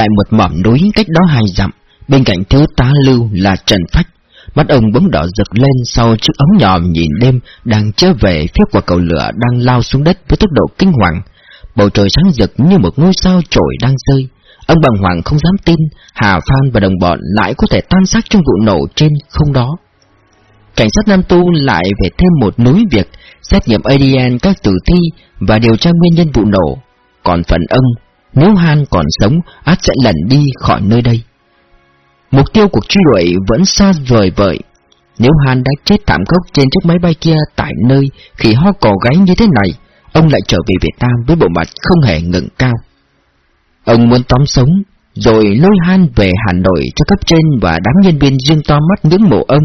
Tại một mỏm núi cách đó hai dặm, bên cạnh thiếu tá Lưu là Trần Phách. Mắt ông bỗng đỏ rực lên sau chiếc ống nhòm nhìn đêm đang trở về phía quả cầu lửa đang lao xuống đất với tốc độ kinh hoàng. Bầu trời sáng rực như một ngôi sao trổi đang rơi. Ông bằng hoàng không dám tin Hà Phan và đồng bọn lại có thể tan xác trong vụ nổ trên không đó. Cảnh sát Nam Tu lại về thêm một núi việc xét nghiệm ADN các tử thi và điều tra nguyên nhân vụ nổ. Còn phần ông, nếu Han còn sống, át sẽ lẩn đi khỏi nơi đây. Mục tiêu cuộc truy đuổi vẫn xa vời vợi. Nếu Han đã chết thảm khốc trên chiếc máy bay kia tại nơi khi ho cò gáy như thế này, ông lại trở về Việt Nam với bộ mặt không hề ngẩng cao. Ông muốn tóm sống, rồi lôi Han về Hà Nội cho cấp trên và đám nhân viên riêng to mắt ngưỡng mộ ông.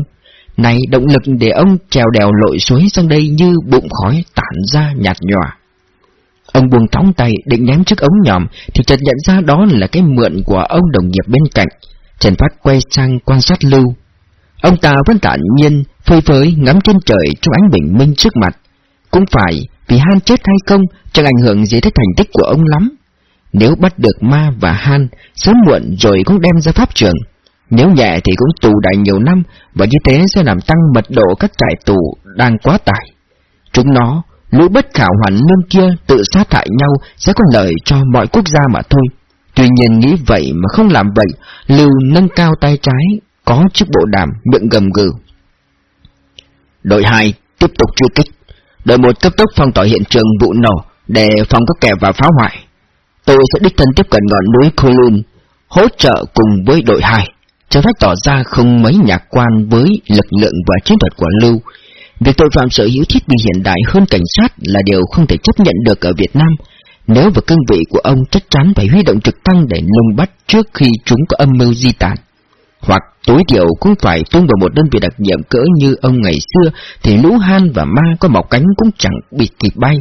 Này động lực để ông trèo đèo lội suối sang đây như bụng khói tản ra nhạt nhòa. Ông buông thóng tay định ném chiếc ống nhòm thì chợt nhận ra đó là cái mượn của ông đồng nghiệp bên cạnh. Trần Phát quay sang quan sát Lưu. Ông ta vẫn tản nhiên, phơi phới ngắm trên trời trong ánh bình minh trước mặt. Cũng phải, vì Han chết hay không chẳng ảnh hưởng gì tới thành tích của ông lắm. Nếu bắt được Ma và Han, sớm muộn rồi cũng đem ra pháp trường. Nếu nhẹ thì cũng tù đại nhiều năm, và như thế sẽ làm tăng mật độ các trại tù đang quá tải. Chúng nó, lũ bất khảo hoàn lương kia tự sát hại nhau sẽ có lợi cho mọi quốc gia mà thôi. Tuy nhiên nghĩ vậy mà không làm vậy, Lưu nâng cao tay trái, có chiếc bộ đàm, miệng gầm gừ. Đội 2 tiếp tục truy kích. Đội 1 cấp tốc phong tỏa hiện trường vụ nổ để phòng các kẻ vào phá hoại. Tôi sẽ đích thân tiếp cận ngọn núi Kulun, hỗ trợ cùng với đội 2. cho phép tỏ ra không mấy nhạc quan với lực lượng và chiến thuật của Lưu. Việc tội phạm sở hữu thiết bị hiện đại hơn cảnh sát là điều không thể chấp nhận được ở Việt Nam. Nếu vào cương vị của ông chắc chắn phải huy động trực tăng để lùng bắt trước khi chúng có âm mưu di tản. Hoặc tối thiểu cũng phải tung vào một đơn vị đặc nhiệm cỡ như ông ngày xưa thì lũ han và ma có mọc cánh cũng chẳng bị kịp bay.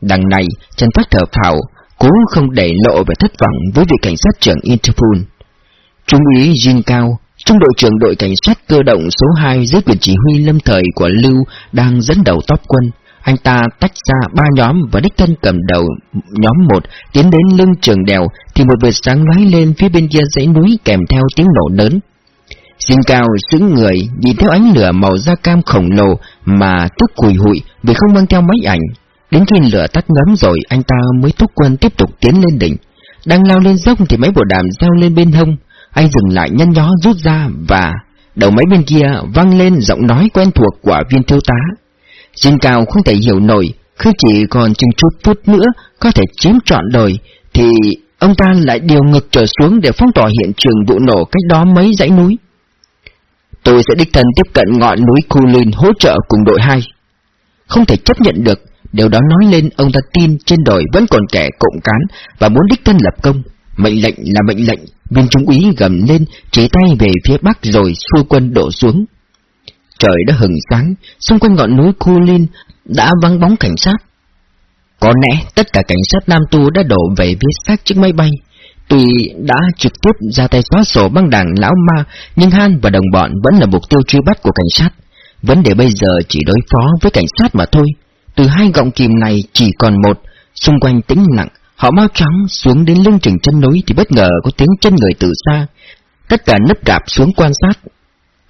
Đằng này, Trần Phát thở phào, cố không để lộ về thất vọng với vị cảnh sát trưởng Interpol. Trung úy Jin Cao, trung đội trưởng đội cảnh sát cơ động số 2 dưới quyền chỉ huy lâm thời của Lưu đang dẫn đầu top quân. Anh ta tách ra ba nhóm và đích thân cầm đầu nhóm một tiến đến lưng trường đèo thì một vệt sáng lóe lên phía bên kia dãy núi kèm theo tiếng nổ lớn. Xin Cao sững người nhìn theo ánh lửa màu da cam khổng lồ mà tức cùi hụi vì không mang theo máy ảnh. Đến khi lửa tắt ngấm rồi, anh ta mới thúc quân tiếp tục tiến lên đỉnh. Đang lao lên dốc thì máy bộ đàm reo lên bên hông. Anh dừng lại nhăn nhó rút ra và đầu máy bên kia vang lên giọng nói quen thuộc của viên thiếu tá. Jin Cao không thể hiểu nổi, khi chỉ còn chừng chút phút nữa có thể chiếm trọn đời, thì ông ta lại điều ngực trở xuống để phong tỏa hiện trường vụ nổ cách đó mấy dãy núi. Tôi sẽ đích thân tiếp cận ngọn núi Kulin hỗ trợ cùng đội 2. Không thể chấp nhận được, điều đó nói lên ông ta tin trên đời vẫn còn kẻ cộng cán và muốn đích thân lập công. Mệnh lệnh là mệnh lệnh, viên trung úy gầm lên, chỉ tay về phía bắc rồi xua quân đổ xuống. Trời đã hừng sáng, xung quanh ngọn núi Kulin đã vắng bóng cảnh sát. Có lẽ tất cả cảnh sát Nam Tu đã đổ về phía xác chiếc máy bay. Tuy đã trực tiếp ra tay xóa sổ băng đảng lão ma, nhưng Han và đồng bọn vẫn là mục tiêu truy bắt của cảnh sát. Vấn đề bây giờ chỉ đối phó với cảnh sát mà thôi. Từ hai gọng kìm này chỉ còn một, xung quanh tĩnh lặng, họ mau chóng xuống đến lưng chừng chân núi thì bất ngờ có tiếng chân người từ xa. Tất cả nấp đạp xuống quan sát.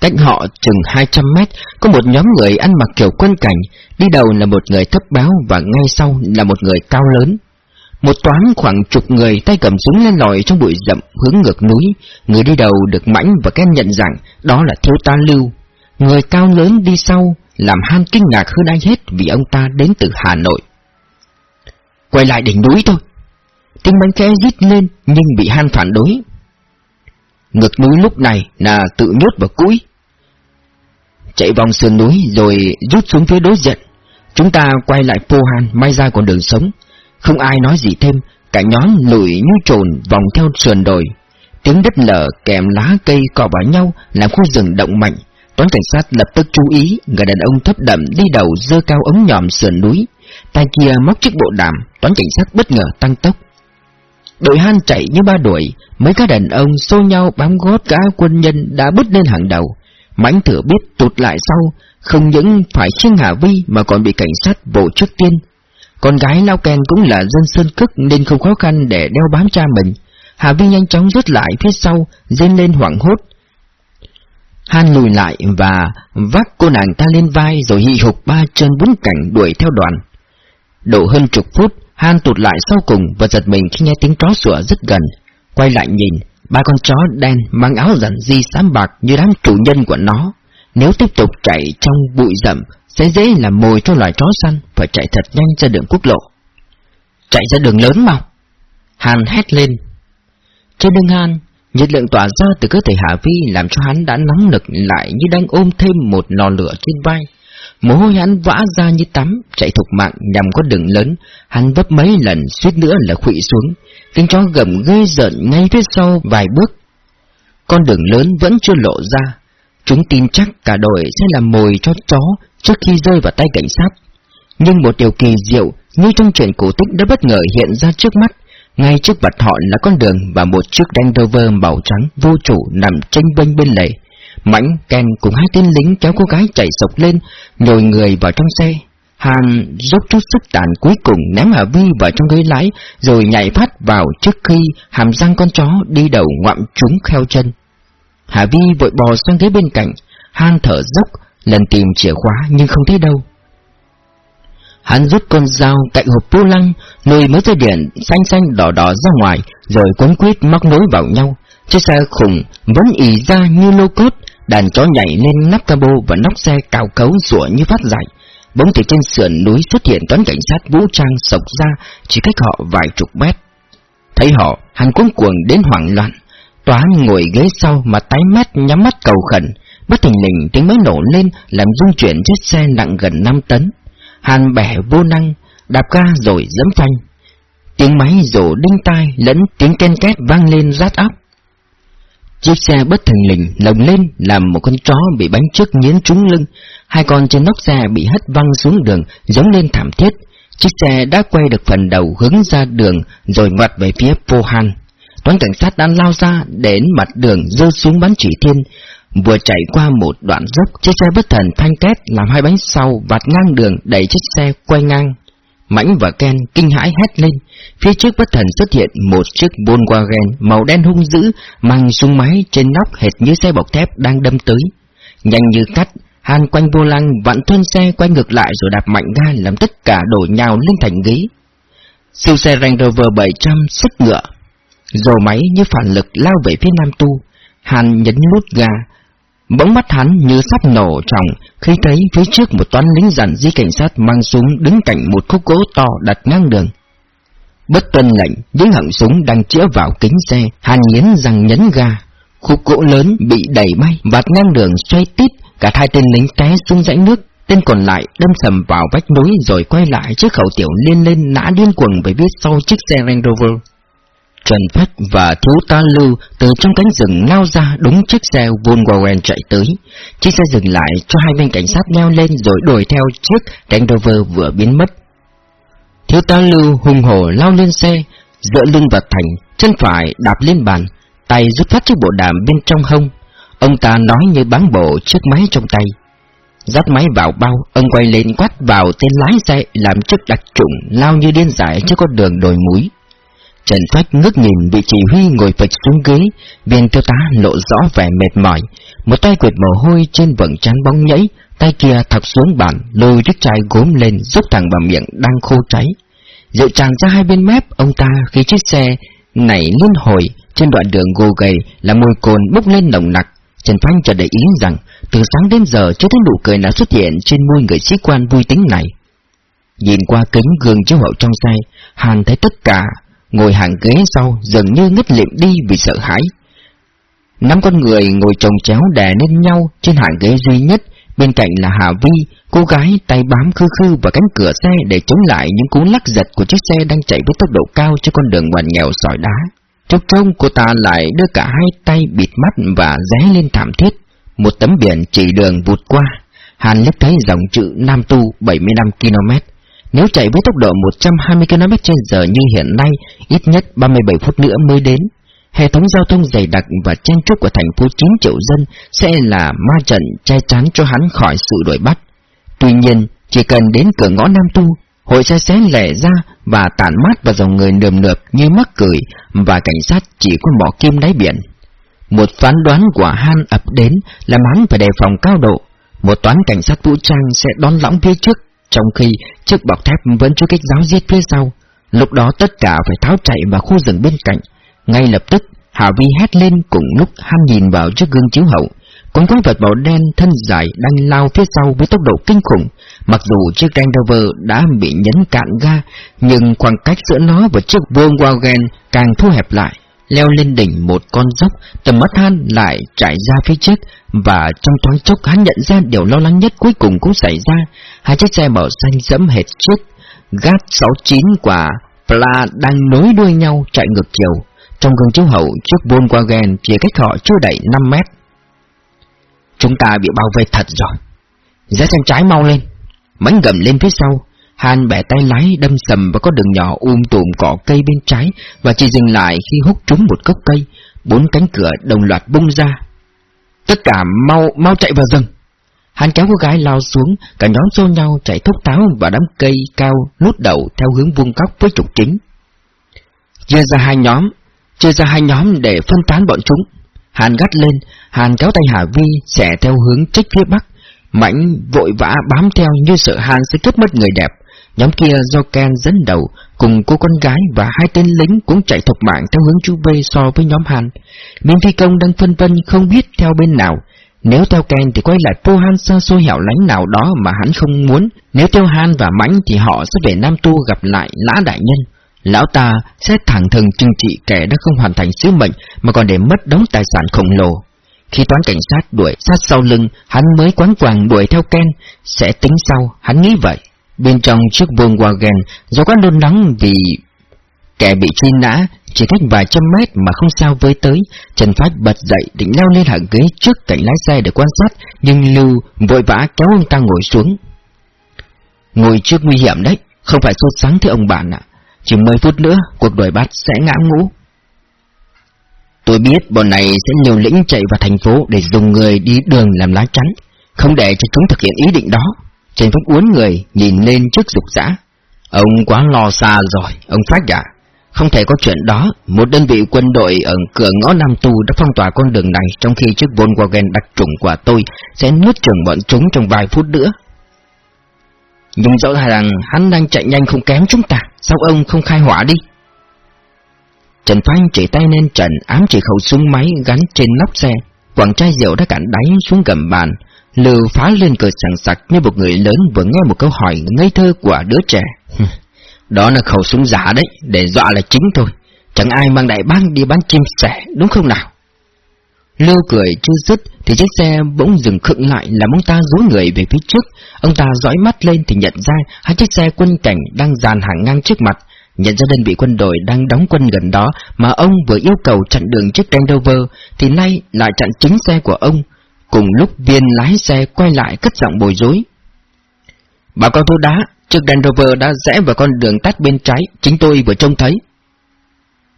Cách họ chừng 200 mét, có một nhóm người ăn mặc kiểu quân cảnh, đi đầu là một người thấp báo và ngay sau là một người cao lớn. Một toán khoảng chục người tay cầm súng lên lòi trong bụi rậm hướng ngược núi, người đi đầu được mãnh và Ken nhận rằng đó là thiếu tá lưu. Người cao lớn đi sau, làm Han kinh ngạc hơn ai hết vì ông ta đến từ Hà Nội. Quay lại đỉnh núi thôi. Tiếng bánh xe rít lên nhưng bị Han phản đối. Ngực núi lúc này là tự nhốt vào cũi. Chạy vòng sườn núi rồi rút xuống phía đối diện. Chúng ta quay lại pô Han may ra còn đường sống. Không ai nói gì thêm, cả nhóm lùi như trồn vòng theo sườn đồi. Tiếng đất lở kèm lá cây cọ vào nhau làm khu rừng động mạnh. Toán cảnh sát lập tức chú ý, người đàn ông thấp đậm đi đầu dơ cao ống nhòm sườn núi. Tay kia móc chiếc bộ đàm, toán cảnh sát bất ngờ tăng tốc. Đội han chạy như ba đuổi, mấy các đàn ông xô nhau bám gót cả quân nhân đã bứt lên hàng đầu. Mãnh thừa biết tụt lại sau, không những phải khiêng hạ vi mà còn bị cảnh sát vồ trước tiên. Con gái Lao Ken cũng là dân sơn cức nên không khó khăn để đeo bám cha mình. Hà Vi nhanh chóng rút lại phía sau, dên lên hoảng hốt. Han lùi lại và vác cô nàng ta lên vai rồi hì hục ba chân bốn cảnh đuổi theo đoàn. Độ hơn chục phút, Han tụt lại sau cùng và giật mình khi nghe tiếng chó sủa rất gần. Quay lại nhìn, ba con chó đen mang áo rằn di xám bạc như đám chủ nhân của nó. Nếu tiếp tục chạy trong bụi rậm, sẽ dễ làm mồi cho loài chó săn, và chạy thật nhanh ra đường quốc lộ. Chạy ra đường lớn mau! Han hét lên. Trên lưng Han, nhiệt lượng tỏa ra từ cơ thể Hạ Vi làm cho hắn đã nóng nực lại như đang ôm thêm một lò lửa trên vai. Mồ hôi hắn vã ra như tắm, chạy thục mạng nhằm có đường lớn, hắn vấp mấy lần suýt nữa là khụy xuống, tiếng chó gầm ghê giận ngay phía sau vài bước. Con đường lớn vẫn chưa lộ ra, chúng tin chắc cả đội sẽ làm mồi cho chó trước khi rơi vào tay cảnh sát. Nhưng một điều kỳ diệu như trong chuyện cổ tích đã bất ngờ hiện ra trước mắt, ngay trước mặt họ là con đường và một chiếc Land Rover màu trắng vô chủ nằm tranh bênh bên lề. Mãnh, Ken cùng hai tên lính kéo cô gái chạy sộc lên, nhồi người vào trong xe. Hàn dốc chút sức tàn cuối cùng ném Hà Vi vào trong ghế lái, rồi nhảy phát vào trước khi hàm răng con chó đi đầu ngoạm chúng kheo chân. Hà Vi vội bò sang ghế bên cạnh, Han thở dốc, lần tìm chìa khóa nhưng không thấy đâu. Hắn rút con dao cạnh hộp vô lăng, nơi mới dây điện xanh xanh đỏ đỏ ra ngoài, rồi cuốn quýt móc nối vào nhau. Chiếc xe khủng vẫn ì ra như lô cốt, đàn chó nhảy lên nắp cabo và nóc xe cào cấu rủa như phát dại. Bỗng từ trên sườn núi xuất hiện toán cảnh sát vũ trang sộc ra, chỉ cách họ vài chục mét. Thấy họ, hắn cuống cuồng đến hoảng loạn. Toán ngồi ghế sau mà tái mét nhắm mắt cầu khẩn, bất thình lình tiếng máy nổ lên làm rung chuyển chiếc xe nặng gần 5 tấn. Hàn bẻ vô năng, đạp ga rồi dẫm phanh. Tiếng máy rổ đinh tai lẫn tiếng ken két vang lên rát óc. Chiếc xe bất thình lình lồng lên làm một con chó bị bánh trước nghiến trúng lưng, hai con trên nóc xe bị hất văng xuống đường, giống lên thảm thiết. Chiếc xe đã quay được phần đầu hướng ra đường rồi ngoặt về phía Pohan. Toán cảnh sát đang lao ra đến mặt đường rơi xuống bắn chỉ thiên, Vừa chạy qua một đoạn dốc, chiếc xe bất thần phanh két làm hai bánh sau vạt ngang đường đẩy chiếc xe quay ngang. Mãnh và Ken kinh hãi hét lên, phía trước bất thần xuất hiện một chiếc Volkswagen màu đen hung dữ mang súng máy trên nóc hệt như xe bọc thép đang đâm tới. Nhanh như cắt, Han quanh vô lăng vặn thân xe quay ngược lại rồi đạp mạnh ga làm tất cả đổ nhào lên thành ghế. Siêu xe Range Rover 700 sức ngựa, dầu máy như phản lực lao về phía Nam Tu. Han nhấn nút ga, Bỗng mắt hắn như sắp nổ trọng khi thấy phía trước một toán lính dàn di cảnh sát mang súng đứng cạnh một khúc gỗ to đặt ngang đường. Bất tuân lệnh, những họng súng đang chĩa vào kính xe, hàn nghiến răng nhấn ga. Khúc gỗ lớn bị đẩy bay, vạt ngang đường xoay tít, cả hai tên lính té xuống rãnh nước. Tên còn lại đâm sầm vào vách núi rồi quay lại chiếc khẩu tiểu liên lên nã điên cuồng về phía sau chiếc xe Range Rover. Trần Phách và thiếu tá Lưu từ trong cánh rừng lao ra đúng chiếc xe Volkswagen chạy tới. Chiếc xe dừng lại cho hai bên cảnh sát leo lên rồi đuổi theo chiếc Range Rover vừa biến mất. Thiếu tá Lưu hùng hổ lao lên xe, dựa lưng vào thành, chân phải đạp lên bàn, tay rút phát chiếc bộ đàm bên trong hông. Ông ta nói như bán bộ chiếc máy trong tay. Dắt máy vào bao, ông quay lên quát vào tên lái xe làm chiếc đặc trụng lao như điên dại trên con đường đồi mũi. Trần Thoách ngước nhìn vị chỉ huy ngồi phịch xuống ghế, viên tiêu tá lộ rõ vẻ mệt mỏi, một tay quệt mồ hôi trên vầng trán bóng nhảy, tay kia thọc xuống bàn, lôi chiếc chai gốm lên rút thẳng vào miệng đang khô cháy. Rượu tràn ra hai bên mép ông ta khi chiếc xe nảy liên hồi trên đoạn đường gồ gầy là mùi cồn bốc lên nồng nặc. Trần Phách chợt để ý rằng từ sáng đến giờ chưa thấy nụ cười nào xuất hiện trên môi người sĩ quan vui tính này. Nhìn qua kính gương chiếu hậu trong xe, Hàn thấy tất cả ngồi hàng ghế sau dường như ngất liệm đi vì sợ hãi. Năm con người ngồi chồng chéo đè lên nhau trên hàng ghế duy nhất, bên cạnh là Hà Vi, cô gái tay bám khư khư vào cánh cửa xe để chống lại những cú lắc giật của chiếc xe đang chạy với tốc độ cao trên con đường ngoằn nghèo sỏi đá. Chốc trông cô ta lại đưa cả hai tay bịt mắt và ré lên thảm thiết. Một tấm biển chỉ đường vụt qua. Hàn liếc thấy dòng chữ Nam Tu 75 km. Nếu chạy với tốc độ 120 km h như hiện nay, ít nhất 37 phút nữa mới đến. Hệ thống giao thông dày đặc và chen chúc của thành phố 9 triệu dân sẽ là ma trận che chắn cho hắn khỏi sự đuổi bắt. Tuy nhiên, chỉ cần đến cửa ngõ Nam Tu, Hội xe xé lẻ ra và tản mát vào dòng người nườm nượp như mắc cười và cảnh sát chỉ có mỏ kim đáy biển. Một phán đoán của Han ập đến làm hắn phải đề phòng cao độ. Một toán cảnh sát vũ trang sẽ đón lõng phía trước, trong khi chiếc bọc thép vẫn chú cách giáo giết phía sau. Lúc đó tất cả phải tháo chạy vào khu rừng bên cạnh. Ngay lập tức, Hà Vi hét lên cùng lúc Han nhìn vào chiếc gương chiếu hậu. Con quái vật màu đen thân dài đang lao phía sau với tốc độ kinh khủng. Mặc dù chiếc Range Rover đã bị nhấn cạn ga, nhưng khoảng cách giữa nó và chiếc Volkswagen càng thu hẹp lại. Leo lên đỉnh một con dốc, tầm mắt Han lại trải ra phía trước, và trong thoáng chốc hắn nhận ra điều lo lắng nhất cuối cùng cũng xảy ra. Hai chiếc xe màu xanh dẫm hệt trước, gác 69 quả Pla đang nối đuôi nhau chạy ngược chiều. Trong gương chiếu hậu, chiếc Volkswagen chỉ cách họ chưa đẩy 5 mét. Chúng ta bị bao vây thật rồi. Rẽ sang trái mau lên. Mánh gầm lên phía sau. Hàn bẻ tay lái đâm sầm vào con đường nhỏ um tùm cỏ cây bên trái và chỉ dừng lại khi hút trúng một gốc cây. Bốn cánh cửa đồng loạt bung ra. Tất cả mau mau chạy vào rừng. Hàn kéo cô gái lao xuống, cả nhóm xô nhau chạy thốc táo vào đám cây cao lút đầu theo hướng vuông góc với trục chính. Chia ra hai nhóm, chia ra hai nhóm để phân tán bọn chúng. Hàn gắt lên, Hàn kéo tay Hà Vi sẽ theo hướng trích phía bắc. Mãnh vội vã bám theo như sợ Hàn sẽ cướp mất người đẹp. Nhóm kia do Ken dẫn đầu, cùng cô con gái và hai tên lính cũng chạy thục mạng theo hướng chú V so với nhóm Hàn. Bên phi công đang phân vân không biết theo bên nào. Nếu theo Ken thì quay lại Po Han xa xôi hẻo lánh nào đó mà hắn không muốn. Nếu theo Han và Mãnh thì họ sẽ về Nam Tu gặp lại Lã Đại Nhân. Lão ta sẽ thẳng thừng trừng trị kẻ đã không hoàn thành sứ mệnh mà còn để mất đống tài sản khổng lồ. Khi toán cảnh sát đuổi sát sau lưng, hắn mới quán quàng đuổi theo Ken, sẽ tính sau, hắn nghĩ vậy. Bên trong chiếc Volkswagen, do quá nôn nóng vì kẻ bị truy nã, chỉ cách vài trăm mét mà không sao với tới, Trần Phát bật dậy định leo lên hàng ghế trước cạnh lái xe để quan sát, nhưng Lưu vội vã kéo ông ta ngồi xuống. Ngồi trước nguy hiểm đấy, không phải sốt sáng thế ông bạn ạ. Chỉ 10 phút nữa, cuộc đuổi bắt sẽ ngã ngũ. Tôi biết bọn này sẽ liều lĩnh chạy vào thành phố để dùng người đi đường làm lá chắn, không để cho chúng thực hiện ý định đó. Trần Phách uốn người, nhìn lên trước dục dã. Ông quá lo xa rồi, ông Phách à. Không thể có chuyện đó, một đơn vị quân đội ở cửa ngõ Nam Tu đã phong tỏa con đường này trong khi chiếc Volkswagen đặc trùng của tôi sẽ nuốt chừng bọn chúng trong vài phút nữa. Nhưng rõ ràng hắn đang chạy nhanh không kém chúng ta, sao ông không khai hỏa đi? Trần Phanh chỉ tay lên trần ám chỉ khẩu súng máy gắn trên nóc xe, quảng chai rượu đã cạn đáy xuống gầm bàn, Lưu phá lên cười sảng sặc như một người lớn vừa nghe một câu hỏi ngây thơ của đứa trẻ. Đó là khẩu súng giả đấy, để dọa là chính thôi. Chẳng ai mang đại bang đi bán chim sẻ, đúng không nào? Lưu cười chưa dứt thì chiếc xe bỗng dừng khựng lại làm ông ta dối người về phía trước. Ông ta dõi mắt lên thì nhận ra hai chiếc xe quân cảnh đang dàn hàng ngang trước mặt. Nhận ra đơn vị quân đội đang đóng quân gần đó mà ông vừa yêu cầu chặn đường chiếc Range Rover thì nay lại chặn chính xe của ông. Cùng lúc viên lái xe quay lại cất giọng bồi dối. Bà con thô đá, chiếc Land Rover đã rẽ vào con đường tắt bên trái, chính tôi vừa trông thấy.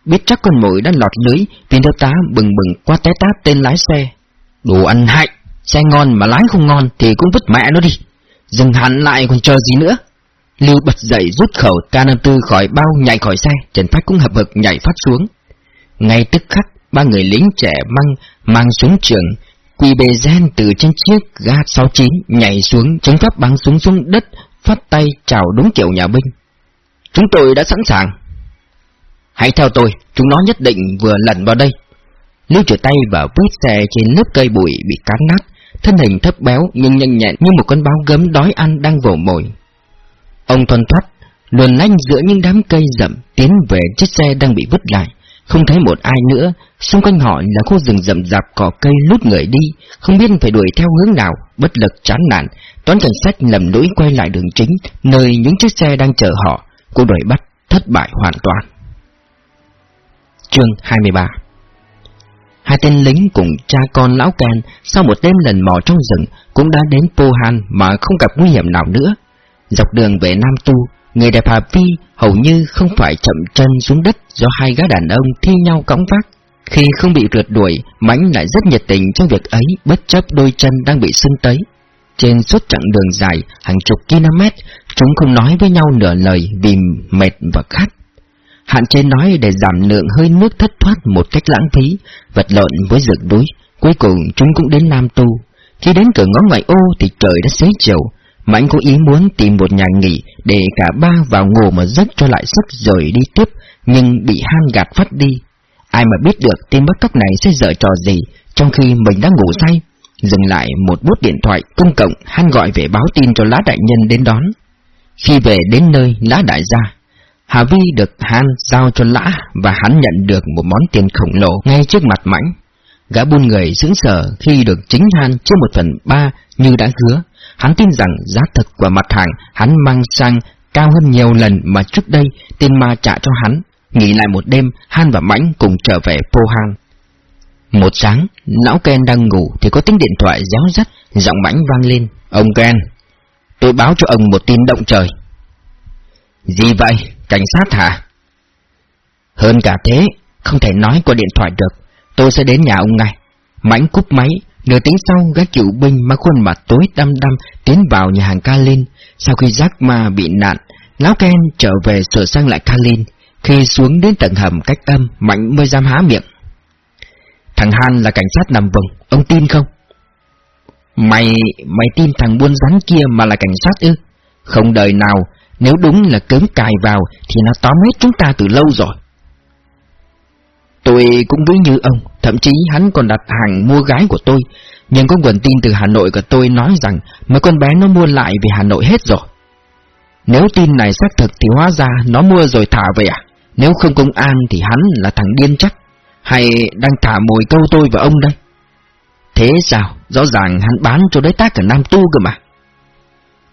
Biết chắc con mồi đã lọt lưới, viên thiếu tá bừng bừng qua té tát tên lái xe. Đồ ăn hại, xe ngon mà lái không ngon thì cũng vứt mẹ nó đi. Dừng hẳn lại còn chờ gì nữa. Lưu bật dậy rút khẩu K54 khỏi bao nhảy khỏi xe, Trần Phát cũng hợp hực nhảy phát xuống. Ngay tức khắc, ba người lính trẻ măng mang súng trường, quỳ bề gen từ trên chiếc ga 69 nhảy xuống, chống pháp bắn súng xuống đất, phát tay chào đúng kiểu nhà binh. Chúng tôi đã sẵn sàng. Hãy theo tôi, chúng nó nhất định vừa lẩn vào đây. Lưu trở tay vào vết xe trên lớp cây bụi bị cán nát, thân hình thấp béo nhưng nhanh nhẹn như một con báo gấm đói ăn đang vồ mồi. Ông thuần thoát, luồn lanh giữa những đám cây rậm tiến về chiếc xe đang bị vứt lại. Không thấy một ai nữa, xung quanh họ là khu rừng rậm rạp cỏ cây lút người đi, không biết phải đuổi theo hướng nào, bất lực chán nản. Toán cảnh sát lầm lũi quay lại đường chính, nơi những chiếc xe đang chờ họ. Cô đuổi bắt thất bại hoàn toàn. Chương 23 Hai tên lính cùng cha con lão can sau một đêm lần mò trong rừng cũng đã đến Pohan mà không gặp nguy hiểm nào nữa. Dọc đường về Nam Tu, người đẹp Hà Phi hầu như không phải chậm chân xuống đất do hai gã đàn ông thi nhau cõng vác. Khi không bị rượt đuổi, Mãnh lại rất nhiệt tình trong việc ấy bất chấp đôi chân đang bị sưng tấy. Trên suốt chặng đường dài, hàng chục km, Chúng không nói với nhau nửa lời vì mệt và khát. Hạn chế nói để giảm lượng hơi nước thất thoát một cách lãng phí, vật lộn với rực núi. Cuối cùng chúng cũng đến Nam Tu. Khi đến cửa ngõ ngoại ô thì trời đã xế chiều. Mạnh có ý muốn tìm một nhà nghỉ để cả ba vào ngủ một giấc cho lại sức rồi đi tiếp, nhưng bị Han gạt phát đi. Ai mà biết được tên bắt cóc này sẽ dở trò gì trong khi mình đang ngủ say. Dừng lại một bút điện thoại công cộng, Han gọi về báo tin cho lá đại nhân đến đón. Khi về đến nơi, lá đại gia, Hà Vi được Han giao cho lã và hắn nhận được một món tiền khổng lồ ngay trước mặt mãnh. Gã buôn người sững sờ khi được chính Han trước một phần ba như đã hứa. Hắn tin rằng giá thực của mặt hàng hắn mang sang cao hơn nhiều lần mà trước đây tên ma trả cho hắn. Nghỉ lại một đêm, Han và Mãnh cùng trở về pohan Một sáng, lão Ken đang ngủ thì có tiếng điện thoại réo rắt, giọng Mãnh vang lên. Ông Ken, tôi báo cho ông một tin động trời. Gì vậy? Cảnh sát hả? Hơn cả thế, không thể nói qua điện thoại được. Tôi sẽ đến nhà ông ngay. Mãnh cúp máy, nửa tiếng sau gã cựu binh mà khuôn mặt tối đăm đăm tiến vào nhà hàng Kalin. Sau khi Jack ma bị nạn, lão Ken trở về sửa sang lại Kalin. Khi xuống đến tầng hầm cách âm, Mạnh mới dám há miệng. Thằng Han là cảnh sát nằm vùng, ông tin không? Mày, mày tin thằng buôn rắn kia mà là cảnh sát ư? Không đời nào, nếu đúng là cớm cài vào thì nó tóm hết chúng ta từ lâu rồi. Tôi cũng ví như ông, thậm chí hắn còn đặt hàng mua gái của tôi, nhưng có nguồn tin từ Hà Nội của tôi nói rằng mấy con bé nó mua lại về Hà Nội hết rồi. Nếu tin này xác thực thì hóa ra nó mua rồi thả về à? Nếu không công an thì hắn là thằng điên chắc, hay đang thả mồi câu tôi và ông đây? Thế sao? Rõ ràng hắn bán cho đối tác ở Nam Tu cơ mà.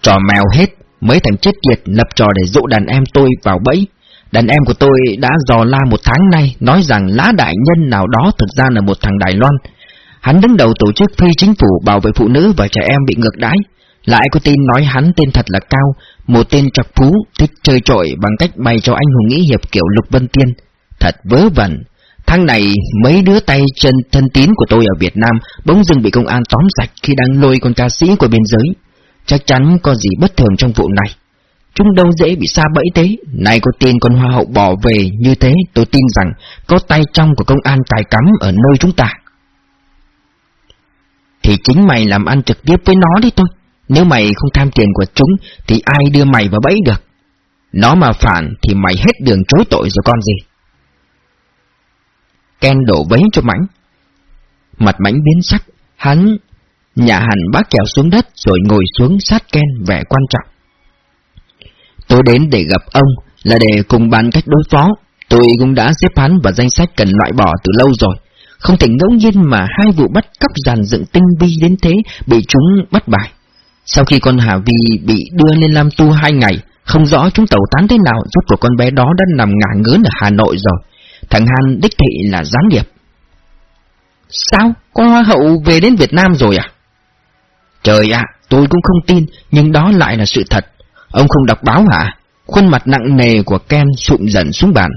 Trò mèo hết, mấy thằng chết tiệt lập trò để dụ đàn em tôi vào bẫy. Đàn em của tôi đã dò la một tháng nay nói rằng lá đại nhân nào đó thực ra là một thằng Đài Loan. Hắn đứng đầu tổ chức phi chính phủ bảo vệ phụ nữ và trẻ em bị ngược đãi. Lại có tin nói hắn tên thật là Cao, một tên trọc phú, thích chơi trội bằng cách bày cho anh hùng nghĩ hiệp kiểu Lục Vân Tiên. Thật vớ vẩn. Tháng này, mấy đứa tay chân thân tín của tôi ở Việt Nam bỗng dưng bị công an tóm sạch khi đang lôi con ca sĩ của biên giới. Chắc chắn có gì bất thường trong vụ này. Chúng đâu dễ bị xa bẫy thế, này có tin con hoa hậu bỏ về như thế, tôi tin rằng có tay trong của công an cài cắm ở nơi chúng ta. Thì chính mày làm ăn trực tiếp với nó đi thôi, nếu mày không tham tiền của chúng thì ai đưa mày vào bẫy được. Nó mà phản thì mày hết đường chối tội rồi con gì. Ken đổ vấy cho mảnh. Mặt mảnh biến sắc, hắn nhà hẳn bác kẹo xuống đất rồi ngồi xuống sát Ken vẻ quan trọng. Tôi đến để gặp ông là để cùng bàn cách đối phó. Tôi cũng đã xếp hắn vào danh sách cần loại bỏ từ lâu rồi. Không thể ngẫu nhiên mà hai vụ bắt cóc giàn dựng tinh vi đến thế bị chúng bắt bài. Sau khi con Hà Vi bị đưa lên Lam Tu hai ngày, không rõ chúng tàu tán thế nào rốt của con bé đó đã nằm ngả ngớn ở Hà Nội rồi. Thằng Han đích thị là gián điệp. Sao? Con Hoa hậu về đến Việt Nam rồi à? Trời ạ, tôi cũng không tin, nhưng đó lại là sự thật. Ông không đọc báo hả? Khuôn mặt nặng nề của Ken sụm dần xuống bàn.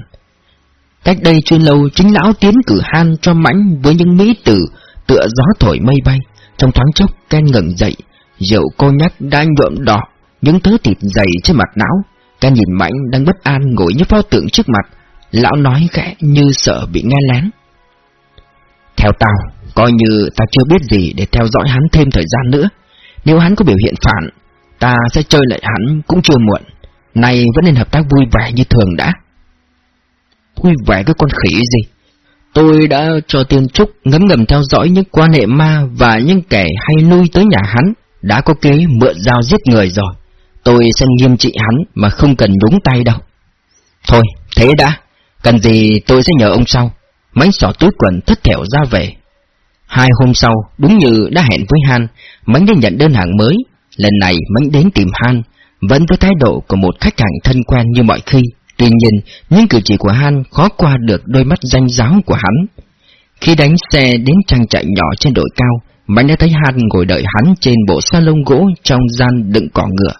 Cách đây chưa lâu, chính lão tiến cử Han cho mãnh với những mỹ tử tựa gió thổi mây bay. Trong thoáng chốc, Ken ngẩng dậy, rượu cô nhắc đã nhuộm đỏ, những thứ thịt dày trên mặt não. Ken nhìn mãnh đang bất an ngồi như pho tượng trước mặt. Lão nói khẽ như sợ bị nghe lén. Theo tao, coi như ta chưa biết gì để theo dõi hắn thêm thời gian nữa. Nếu hắn có biểu hiện phản, Ta sẽ chơi lại hắn cũng chưa muộn. Nay vẫn nên hợp tác vui vẻ như thường đã. Vui vẻ cái con khỉ gì? Tôi đã cho Tiên Trúc ngấm ngầm theo dõi những quan hệ ma Và những kẻ hay nuôi tới nhà hắn. Đã có kế mượn dao giết người rồi. Tôi sẽ nghiêm trị hắn mà không cần nhúng tay đâu. Thôi, thế đã. Cần gì tôi sẽ nhờ ông sau. Mánh sỏ túi quần thất thẻo ra về. Hai hôm sau, đúng như đã hẹn với Han Mánh đã nhận đơn hàng mới. Lần này mẫn đến tìm Han, vẫn với thái độ của một khách hàng thân quen như mọi khi. Tuy nhiên, những cử chỉ của Han khó qua được đôi mắt danh giáo của hắn. Khi đánh xe đến trang trại nhỏ trên đồi cao, Mạnh đã thấy Han ngồi đợi hắn trên bộ salon gỗ trong gian đựng cỏ ngựa.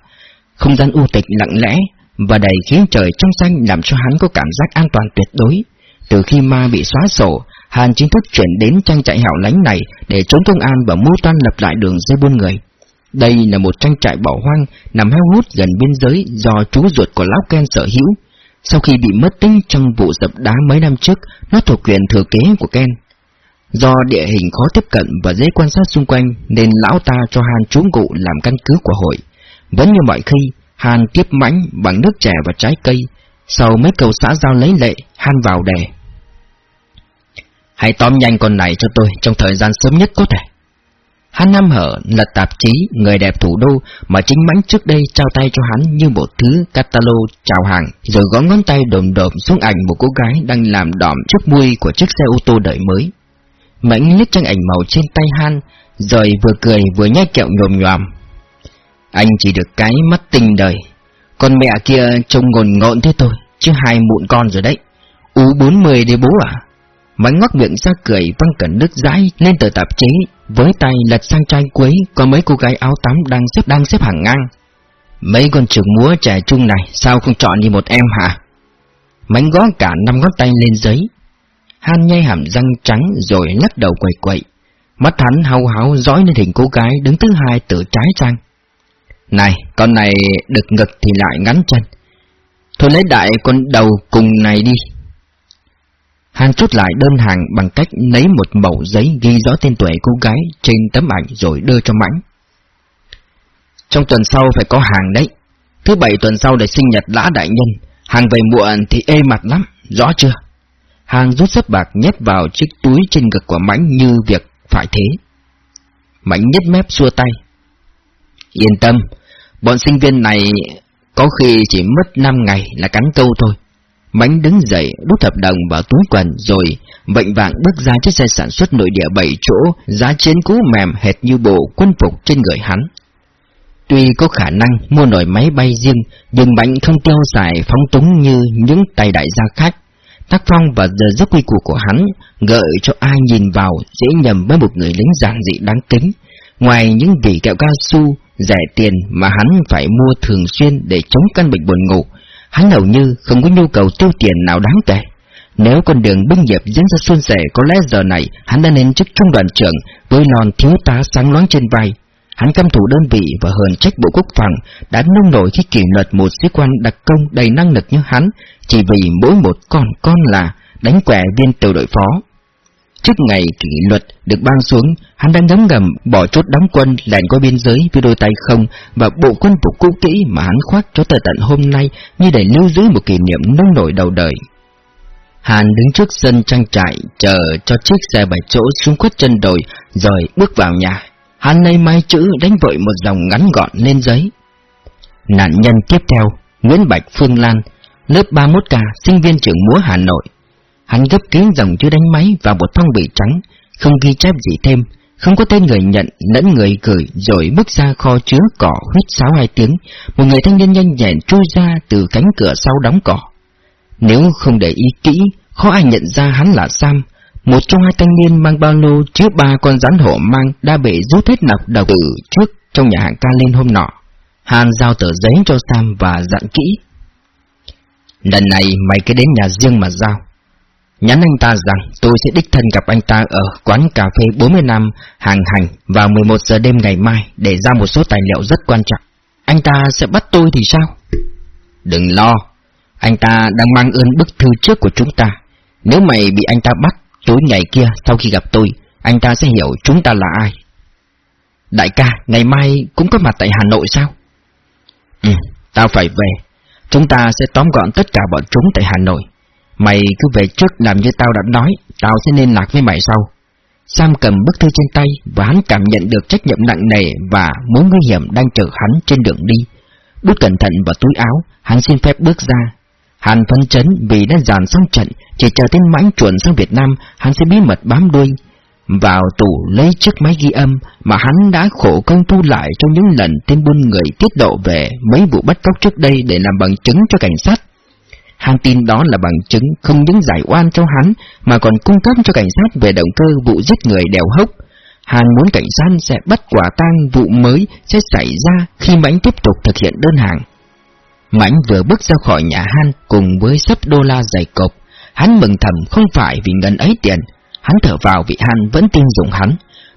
Không gian u tịch lặng lẽ và đầy khí trời trong xanh làm cho hắn có cảm giác an toàn tuyệt đối. Từ khi ma bị xóa sổ, Han chính thức chuyển đến trang trại hẻo lánh này để trốn công an và mưu toan lập lại đường dây buôn người. Đây là một trang trại bỏ hoang nằm heo hút gần biên giới do chú ruột của Lão Ken sở hữu. Sau khi bị mất tích trong vụ dập đá mấy năm trước, nó thuộc quyền thừa kế của Ken. Do địa hình khó tiếp cận và dễ quan sát xung quanh nên lão ta cho Han trú ngụ làm căn cứ của hội. Vẫn như mọi khi, Han tiếp mãnh bằng nước chè và trái cây. Sau mấy câu xã giao lấy lệ, Han vào đề. Hãy tóm nhanh con này cho tôi trong thời gian sớm nhất có thể. Hắn Nam hở là tạp chí Người đẹp thủ đô mà chính mãnh trước đây trao tay cho hắn như một thứ catalog chào hàng, rồi gõ ngón tay đồm đồm xuống ảnh một cô gái đang làm đỏm trước mui của chiếc xe ô tô đợi mới. Mãnh liếc tranh ảnh màu trên tay Han, rồi vừa cười vừa nhai kẹo nhồm nhòm. Anh chỉ được cái mắt tình đời, con mẹ kia trông ngồn ngộn thế thôi, chứ hai mụn con rồi đấy. Ú 40 đấy bố à? Mãnh ngoắc miệng ra cười văng cẩn nước dãi lên tờ tạp chí, với tay lật sang trang cuối có mấy cô gái áo tắm đang xếp đang xếp hàng ngang. Mấy con trưởng múa trẻ trung này sao không chọn đi một em hả? Mánh gõ cả năm ngón tay lên giấy. Han nhai hàm răng trắng rồi lắc đầu quậy quậy. Mắt hắn hau háo dõi lên hình cô gái đứng thứ hai từ trái sang Này, con này được ngực thì lại ngắn chân. Thôi lấy đại con đầu cùng này đi. Hàn chốt lại đơn hàng bằng cách lấy một mẩu giấy ghi rõ tên tuổi cô gái trên tấm ảnh rồi đưa cho Mãnh. Trong tuần sau phải có hàng đấy. Thứ bảy tuần sau để sinh nhật lã đại nhân. Hàng về muộn thì ê mặt lắm, rõ chưa? Hàng rút sấp bạc nhét vào chiếc túi trên ngực của Mãnh như việc phải thế. Mãnh nhếch mép xua tay. Yên tâm, bọn sinh viên này có khi chỉ mất 5 ngày là cắn câu thôi. Mánh đứng dậy, đút hợp đồng vào túi quần rồi vệnh vạng bước ra chiếc xe sản xuất nội địa bảy chỗ, giá chiến cũ mềm hệt như bộ quân phục trên người hắn. Tuy có khả năng mua nổi máy bay riêng, nhưng Mánh không tiêu xài phóng túng như những tay đại gia khác. Tác phong và giờ giấc quy củ của hắn gợi cho ai nhìn vào dễ nhầm với một người lính giản dị đáng kính. Ngoài những vị kẹo cao su rẻ tiền mà hắn phải mua thường xuyên để chống căn bệnh buồn ngủ, hắn hầu như không có nhu cầu tiêu tiền nào đáng kể. Nếu con đường binh nghiệp diễn ra suôn sẻ có lẽ giờ này, hắn đã lên chức trung đoàn trưởng với lòn thiếu tá sáng loáng trên vai. Hắn căm thủ đơn vị và hờn trách Bộ Quốc phòng đã nông nổi khi kỷ luật một sĩ quan đặc công đầy năng lực như hắn, chỉ vì mỗi một con con là đánh quẻ viên tiểu đội phó. Trước ngày kỷ luật được ban xuống, hắn đang ngấm ngầm bỏ chốt đóng quân lẻn qua biên giới với đôi tay không và bộ quân phục cũ kỹ mà hắn khoác cho tới tận hôm nay như để lưu giữ một kỷ niệm nông nổi đầu đời. Hàn đứng trước sân trang trại chờ cho chiếc xe bảy chỗ xuống khuất chân đồi rồi bước vào nhà. Hắn lấy máy chữ đánh vội một dòng ngắn gọn lên giấy. Nạn nhân tiếp theo, Nguyễn Bạch Phương Lan, lớp 31K, sinh viên trưởng múa Hà Nội. Hắn gấp ký dòng chữ đánh máy vào một phong bì trắng, không ghi chép gì thêm, không có tên người nhận lẫn người gửi rồi bước ra kho chứa cỏ huyết sáo hai tiếng, một người thanh niên nhanh nhẹn trôi ra từ cánh cửa sau đóng cỏ. Nếu không để ý kỹ, khó ai nhận ra hắn là Sam, một trong hai thanh niên mang ba lô chứa ba con rắn hổ mang đã bị rút hết nọc đầu từ trước trong nhà hàng ca lên hôm nọ. Hàn giao tờ giấy cho Sam và dặn kỹ. Lần này mày cứ đến nhà riêng mà giao. Nhắn anh ta rằng tôi sẽ đích thân gặp anh ta ở quán cà phê 40 năm hàng hành vào 11 giờ đêm ngày mai để ra một số tài liệu rất quan trọng. Anh ta sẽ bắt tôi thì sao? Đừng lo, anh ta đang mang ơn bức thư trước của chúng ta. Nếu mày bị anh ta bắt tối ngày kia sau khi gặp tôi, anh ta sẽ hiểu chúng ta là ai. Đại ca, ngày mai cũng có mặt tại Hà Nội sao? Ừ, tao phải về. Chúng ta sẽ tóm gọn tất cả bọn chúng tại Hà Nội. Mày cứ về trước làm như tao đã nói, tao sẽ liên lạc với mày sau. Sam cầm bức thư trên tay và hắn cảm nhận được trách nhiệm nặng nề và mối nguy hiểm đang chờ hắn trên đường đi. Đút cẩn thận vào túi áo, hắn xin phép bước ra. Hắn phấn chấn vì đã dàn xong trận, chỉ chờ tên mãnh chuẩn sang Việt Nam, hắn sẽ bí mật bám đuôi. Vào tủ lấy chiếc máy ghi âm mà hắn đã khổ công thu lại trong những lần tên buôn người tiết lộ về mấy vụ bắt cóc trước đây để làm bằng chứng cho cảnh sát. Hắn tin đó là bằng chứng không những giải oan cho hắn, mà còn cung cấp cho cảnh sát về động cơ vụ giết người đèo hốc. Hắn muốn cảnh sát sẽ bắt quả tang vụ mới sẽ xảy ra khi Mãnh tiếp tục thực hiện đơn hàng. Mãnh vừa bước ra khỏi nhà Han cùng với sấp đô la dày cộp. Hắn mừng thầm không phải vì ngân ấy tiền. Hắn thở vào vì Han vẫn tin dùng hắn.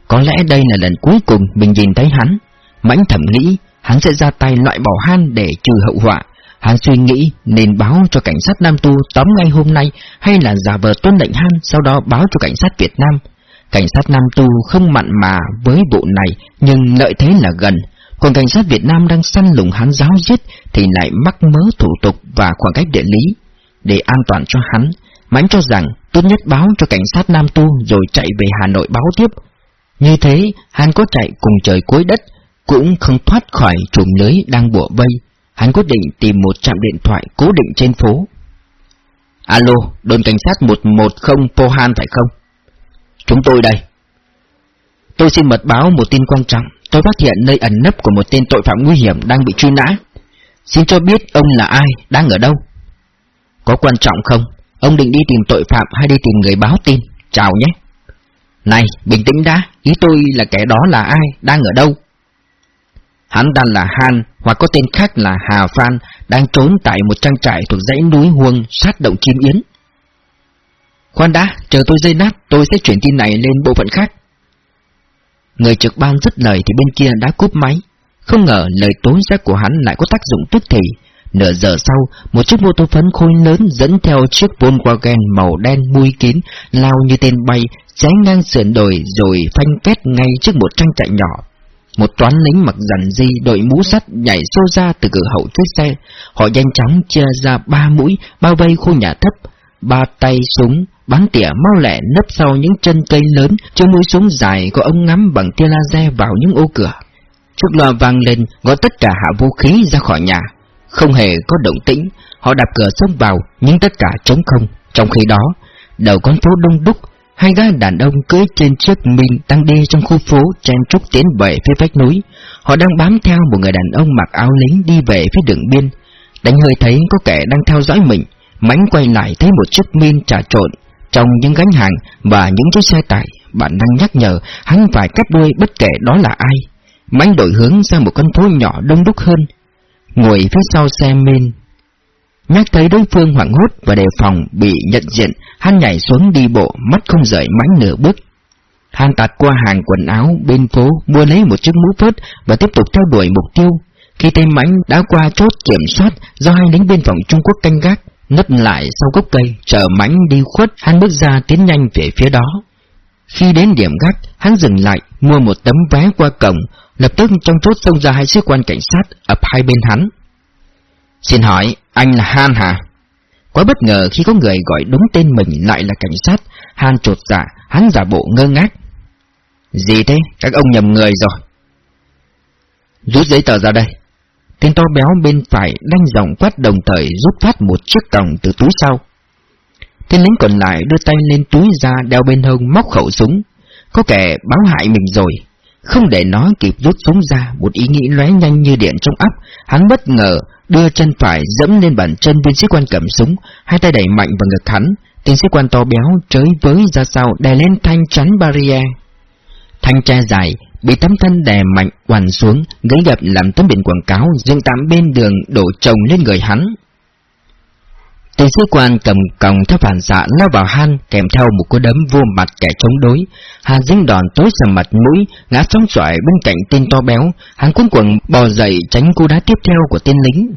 Có lẽ đây là lần cuối cùng mình nhìn thấy hắn. Mãnh thầm nghĩ, hắn sẽ ra tay loại bỏ Han để trừ hậu họa. Hắn suy nghĩ nên báo cho cảnh sát Nam Tu tóm ngay hôm nay hay là giả vờ tuân lệnh Han sau đó báo cho cảnh sát Việt Nam. Cảnh sát Nam Tu không mặn mà với vụ này nhưng lợi thế là gần. Còn cảnh sát Việt Nam đang săn lùng hắn giáo giết thì lại mắc mớ thủ tục và khoảng cách địa lý. Để an toàn cho hắn, Mãnh cho rằng tốt nhất báo cho cảnh sát Nam Tu rồi chạy về Hà Nội báo tiếp. Như thế, hắn có chạy cùng trời cuối đất, cũng không thoát khỏi trùm lưới đang bủa vây. Hắn quyết định tìm một trạm điện thoại cố định trên phố. Alo, đồn cảnh sát 110 Pohan phải không? Chúng tôi đây. Tôi xin mật báo một tin quan trọng. Tôi phát hiện nơi ẩn nấp của một tên tội phạm nguy hiểm đang bị truy nã. Xin cho biết ông là ai, đang ở đâu? Có quan trọng không? Ông định đi tìm tội phạm hay đi tìm người báo tin? Chào nhé. Này, bình tĩnh đã, ý tôi là kẻ đó là ai, đang ở đâu? Hắn đang là Han, hoặc có tên khác là Hà Phan, đang trốn tại một trang trại thuộc dãy núi Huông sát động chim yến. Khoan đã, chờ tôi dây nát, tôi sẽ chuyển tin này lên bộ phận khác. Người trực ban dứt lời thì bên kia đã cúp máy. Không ngờ lời tối giác của hắn lại có tác dụng tức thì. Nửa giờ sau, một chiếc mô tô phấn khối lớn dẫn theo chiếc Volkswagen màu đen mui kín, lao như tên bay, cháy ngang sườn đồi rồi phanh két ngay trước một trang trại nhỏ. Một toán lính mặc dằn di đội mũ sắt nhảy xô ra từ cửa hậu chiếc xe. Họ nhanh chóng chia ra ba mũi bao vây khu nhà thấp, ba tay súng bắn tỉa mau lẹ nấp sau những chân cây lớn, cho mũi súng dài có ống ngắm bằng tia laser vào những ô cửa. Chiếc loa vang lên gọi tất cả hạ vũ khí ra khỏi nhà. Không hề có động tĩnh, họ đạp cửa xông vào nhưng tất cả trống không. Trong khi đó, đầu con phố đông đúc, hai gã đàn ông cưỡi trên chiếc mình đang đi trong khu phố chen trúc tiến về phía vách núi. Họ đang bám theo một người đàn ông mặc áo lính đi về phía đường biên. Đánh hơi thấy có kẻ đang theo dõi mình, mánh quay lại thấy một chiếc min trà trộn trong những gánh hàng và những chiếc xe tải, bạn đang nhắc nhở hắn phải cắt đuôi bất kể đó là ai. Mánh đổi hướng sang một con phố nhỏ đông đúc hơn, ngồi phía sau xe min. Nhắc thấy đối phương hoảng hốt và đề phòng bị nhận diện, hắn nhảy xuống đi bộ, mắt không rời mánh nửa bước. Hắn tạt qua hàng quần áo bên phố, mua lấy một chiếc mũ phớt và tiếp tục theo đuổi mục tiêu. Khi tên mánh đã qua chốt kiểm soát do hai lính biên phòng Trung Quốc canh gác, nấp lại sau gốc cây, chờ mãnh đi khuất, hắn bước ra tiến nhanh về phía đó. Khi đến điểm gác, hắn dừng lại, mua một tấm vé qua cổng, lập tức trong chốt xông ra hai sĩ quan cảnh sát ập hai bên hắn. Xin hỏi, anh là Han hả? Quá bất ngờ khi có người gọi đúng tên mình lại là cảnh sát, Han trột dạ, hắn giả bộ ngơ ngác. Gì thế? Các ông nhầm người rồi. Rút giấy tờ ra đây. Tên to béo bên phải đanh giọng quát đồng thời rút phát một chiếc còng từ túi sau. Tên lính còn lại đưa tay lên túi ra đeo bên hông móc khẩu súng. Có kẻ báo hại mình rồi. Không để nó kịp rút súng ra, một ý nghĩ lóe nhanh như điện trong óc, hắn bất ngờ đưa chân phải dẫm lên bàn chân viên sĩ quan cầm súng, hai tay đẩy mạnh vào ngực hắn. Tên sĩ quan to béo chới với ra sau đè lên thanh chắn barrier. Thanh tre dài bị tấm thân đè mạnh quằn xuống, gãy gập làm tấm biển quảng cáo dựng tạm bên đường đổ chồng lên người hắn. Tên sĩ quan cầm còng theo phản xạ lao vào Han kèm theo một cú đấm vô mặt kẻ chống đối. Han dính đòn tối sang mặt mũi, ngã sóng xoài bên cạnh tên to béo. Hắn cuốn quần bò dậy tránh cú đá tiếp theo của tên lính.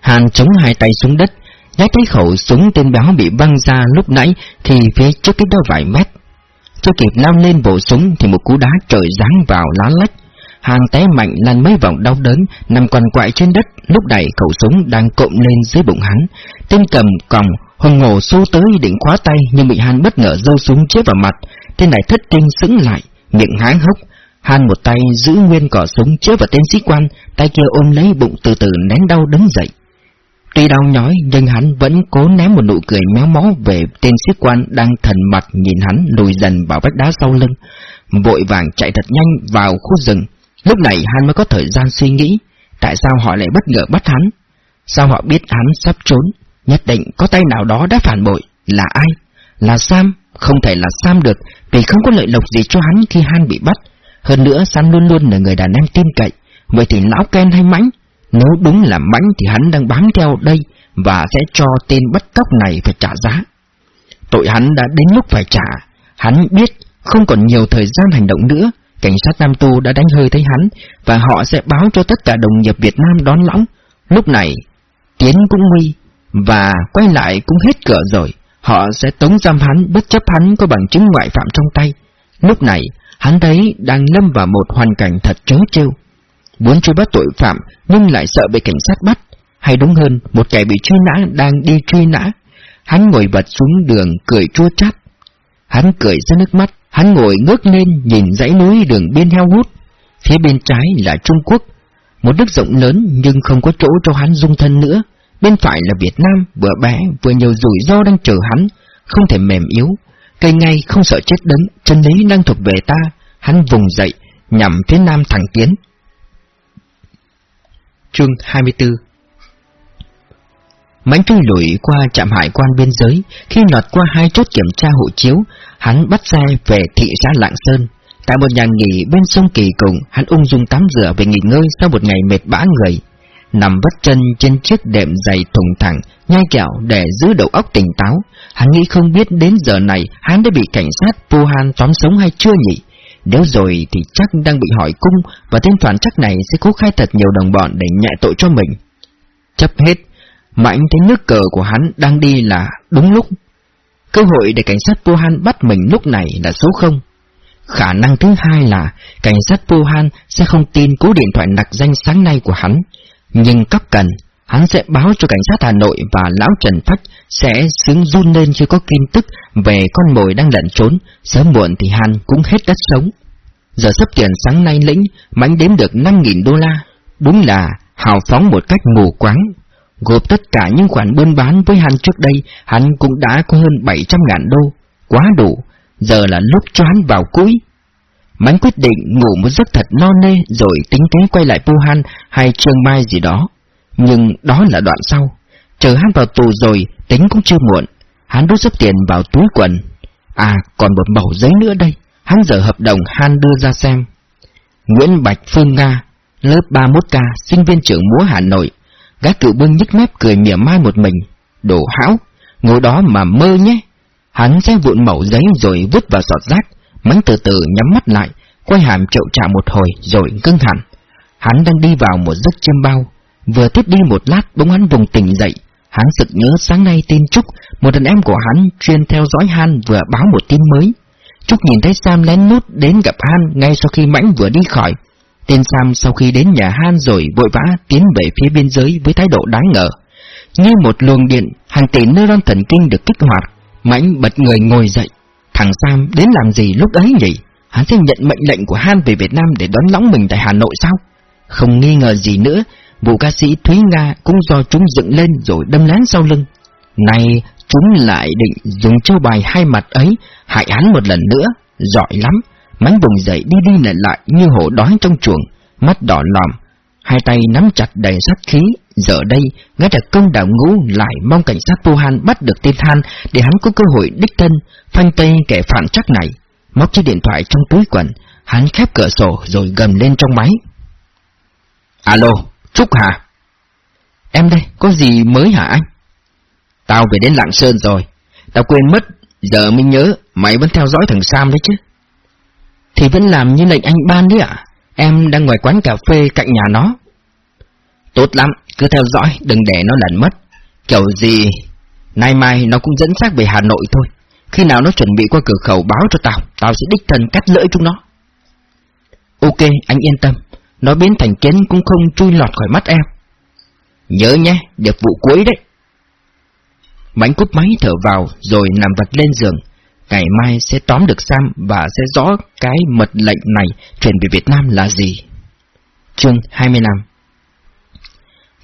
Han chống hai tay xuống đất, nhát thấy khẩu súng tên béo bị văng ra lúc nãy thì phía trước cách đó vài mét. Chưa kịp lao lên bộ súng thì một cú đá trời giáng vào lá lách. Hàng té mạnh lăn mấy vòng đau đớn, nằm quằn quại trên đất, lúc này khẩu súng đang cộm lên dưới bụng hắn. Tên cầm còng, hùng ngổ xô tới định khóa tay nhưng bị hắn bất ngờ rơi súng chế vào mặt. Tên này thất kinh sững lại, miệng háng hốc. Han một tay giữ nguyên cỏ súng chế vào tên sĩ quan, tay kia ôm lấy bụng từ từ nén đau đứng dậy. Tuy đau nhói nhưng hắn vẫn cố ném một nụ cười méo mó về tên sĩ quan đang thần mặt nhìn hắn lùi dần vào vách đá sau lưng, vội vàng chạy thật nhanh vào khu rừng. Lúc này hắn mới có thời gian suy nghĩ, tại sao họ lại bất ngờ bắt hắn? Sao họ biết hắn sắp trốn? Nhất định có tay nào đó đã phản bội. Là ai? Là Sam? Không thể là Sam được, vì không có lợi lộc gì cho hắn khi Han bị bắt. Hơn nữa Sam luôn luôn là người đàn em tin cậy. Vậy thì lão Ken hay Mãnh nếu đúng là mãnh thì hắn đang bám theo đây và sẽ cho tên bắt cóc này phải trả giá. Tội hắn đã đến lúc phải trả. Hắn biết không còn nhiều thời gian hành động nữa, cảnh sát Nam Tu đã đánh hơi thấy hắn, và họ sẽ báo cho tất cả đồng nghiệp Việt Nam đón lõng. Lúc này, Tiến cũng nguy, và quay lại cũng hết cửa rồi, họ sẽ tống giam hắn bất chấp hắn có bằng chứng ngoại phạm trong tay. Lúc này, hắn thấy đang lâm vào một hoàn cảnh thật trớ trêu. Muốn truy bắt tội phạm nhưng lại sợ bị cảnh sát bắt, hay đúng hơn, một kẻ bị truy nã đang đi truy nã. Hắn ngồi bật xuống đường cười chua chát. Hắn cười ra nước mắt, hắn ngồi ngước lên nhìn dãy núi đường biên heo hút. Phía bên trái là Trung Quốc, một đất rộng lớn nhưng không có chỗ cho hắn dung thân nữa. Bên phải là Việt Nam, vừa bé vừa nhiều rủi ro đang chờ hắn, không thể mềm yếu. Cây ngay không sợ chết đấng, chân lý đang thuộc về ta. Hắn vùng dậy, nhằm phía nam thẳng tiến. Chương 24 Mánh trung lùi qua trạm hải quan biên giới, khi lọt qua hai chốt kiểm tra hộ chiếu, hắn bắt xe về thị xã Lạng Sơn. Tại một nhà nghỉ bên sông Kỳ Cùng, hắn ung dung tắm rửa về nghỉ ngơi sau một ngày mệt bã người. Nằm vắt chân trên chiếc đệm dày thùng thẳng, nhai kẹo để giữ đầu óc tỉnh táo. Hắn nghĩ không biết đến giờ này hắn đã bị cảnh sát Puhan tóm sống hay chưa nhỉ? Nếu rồi thì chắc đang bị hỏi cung và tên toàn chắc này sẽ cố khai thật nhiều đồng bọn để nhẹ tội cho mình. Chấp hết, mà anh thấy nước cờ của hắn đang đi là đúng lúc. Cơ hội để cảnh sát Pohan bắt mình lúc này là số không. Khả năng thứ hai là cảnh sát Pohan sẽ không tin cú điện thoại nặc danh sáng nay của hắn. Nhưng cấp cần, hắn sẽ báo cho cảnh sát Hà Nội và lão Trần Phách sẽ sướng run lên chưa có tin tức về con mồi đang lẩn trốn, sớm muộn thì hắn cũng hết đất sống. Giờ sắp tiền sáng nay lĩnh, mánh đếm được 5.000 đô la. Đúng là hào phóng một cách mù quáng. Gộp tất cả những khoản buôn bán với hắn trước đây, hắn cũng đã có hơn 700 ngàn đô. Quá đủ, giờ là lúc cho hắn vào cũi. Mánh quyết định ngủ một giấc thật no nê rồi tính kế quay lại Wuhan hay Trương Mai gì đó. Nhưng đó là đoạn sau. Chờ hắn vào tù rồi, tính cũng chưa muộn. Hắn rút sắp tiền vào túi quần. À, còn một mẩu giấy nữa đây. Hắn giờ hợp đồng Han đưa ra xem. Nguyễn Bạch Phương Nga, lớp 31K, sinh viên trưởng múa Hà Nội. Gác cựu bưng nhếch mép cười mỉa mai một mình. Đồ hão, ngồi đó mà mơ nhé. Hắn sẽ vụn mẩu giấy rồi vứt vào giọt rác. Mánh từ từ nhắm mắt lại, quay hàm chậu trà một hồi rồi ngưng hẳn. Hắn đang đi vào một giấc chiêm bao. Vừa tiếp đi một lát bỗng hắn vùng tỉnh dậy. Hắn sực nhớ sáng nay tin Trúc, một đàn em của hắn chuyên theo dõi Han vừa báo một tin mới. Trúc nhìn thấy Sam lén nút đến gặp Han ngay sau khi Mãnh vừa đi khỏi. Tên Sam sau khi đến nhà Han rồi vội vã tiến về phía biên giới với thái độ đáng ngờ. Như một luồng điện, hàng tỷ neuron thần kinh được kích hoạt, Mãnh bật người ngồi dậy. Thằng Sam đến làm gì lúc ấy nhỉ? Hắn sẽ nhận mệnh lệnh của Han về Việt Nam để đón lõng mình tại Hà Nội sao? Không nghi ngờ gì nữa, vụ ca sĩ Thúy Nga cũng do chúng dựng lên rồi đâm lén sau lưng. Này, chúng lại định dùng châu bài hai mặt ấy hại hắn một lần nữa, giỏi lắm. Mánh vùng dậy đi đi lại lại như hổ đói trong chuồng, mắt đỏ lòm, hai tay nắm chặt đầy sát khí. Giờ đây, ngay đặc công đảo ngũ lại mong cảnh sát Wuhan bắt được tên Han để hắn có cơ hội đích thân, phanh tay kẻ phản chắc này. Móc chiếc điện thoại trong túi quần, hắn khép cửa sổ rồi gầm lên trong máy. Alo, Trúc hả? Em đây, có gì mới hả anh? Tao về đến Lạng Sơn rồi. Tao quên mất, giờ mình nhớ, mày vẫn theo dõi thằng Sam đấy chứ. Thì vẫn làm như lệnh anh ban đấy ạ. Em đang ngoài quán cà phê cạnh nhà nó. Tốt lắm, cứ theo dõi, đừng để nó lẩn mất. Kiểu gì, nay mai nó cũng dẫn xác về Hà Nội thôi. Khi nào nó chuẩn bị qua cửa khẩu báo cho tao, tao sẽ đích thân cắt lưỡi chúng nó. Ok, anh yên tâm. Nó biến thành kiến cũng không chui lọt khỏi mắt em. Nhớ nhé, được vụ cuối đấy. Bánh cúp máy thở vào rồi nằm vật lên giường. Ngày mai sẽ tóm được Sam và sẽ rõ cái mật lệnh này truyền về Việt Nam là gì. Chương 25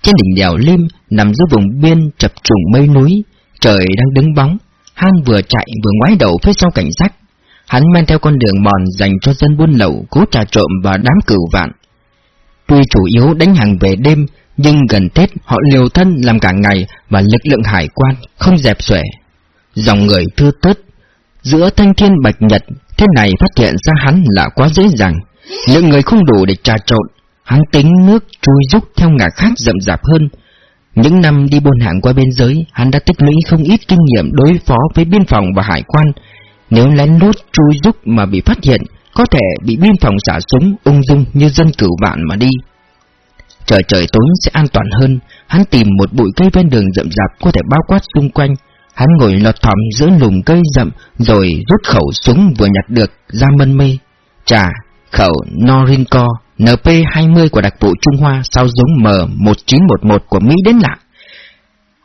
Trên đỉnh đèo Lim nằm giữa vùng biên chập trùng mây núi, trời đang đứng bóng. Han vừa chạy vừa ngoái đầu phía sau cảnh sát. Hắn men theo con đường mòn dành cho dân buôn lậu cố trà trộm và đám cửu vạn. Tuy chủ yếu đánh hàng về đêm, nhưng gần Tết họ liều thân làm cả ngày và lực lượng hải quan không dẹp xuể. Dòng người thưa tớt, giữa thanh thiên bạch nhật, thế này phát hiện ra hắn là quá dễ dàng. Lượng người không đủ để trà trộn, hắn tính nước trôi rúc theo ngả khác rậm rạp hơn. Những năm đi buôn hàng qua biên giới, hắn đã tích lũy không ít kinh nghiệm đối phó với biên phòng và hải quan. Nếu lén lút trôi rúc mà bị phát hiện, có thể bị biên phòng xả súng ung dung như dân cửu vạn mà đi. Trời trời tối sẽ an toàn hơn, hắn tìm một bụi cây ven đường rậm rạp có thể bao quát xung quanh. Hắn ngồi lọt thỏm giữa lùm cây rậm rồi rút khẩu súng vừa nhặt được ra mân mê. Trà, khẩu Norinco NP20 của đặc vụ Trung Hoa sao giống M1911 của Mỹ đến lạ.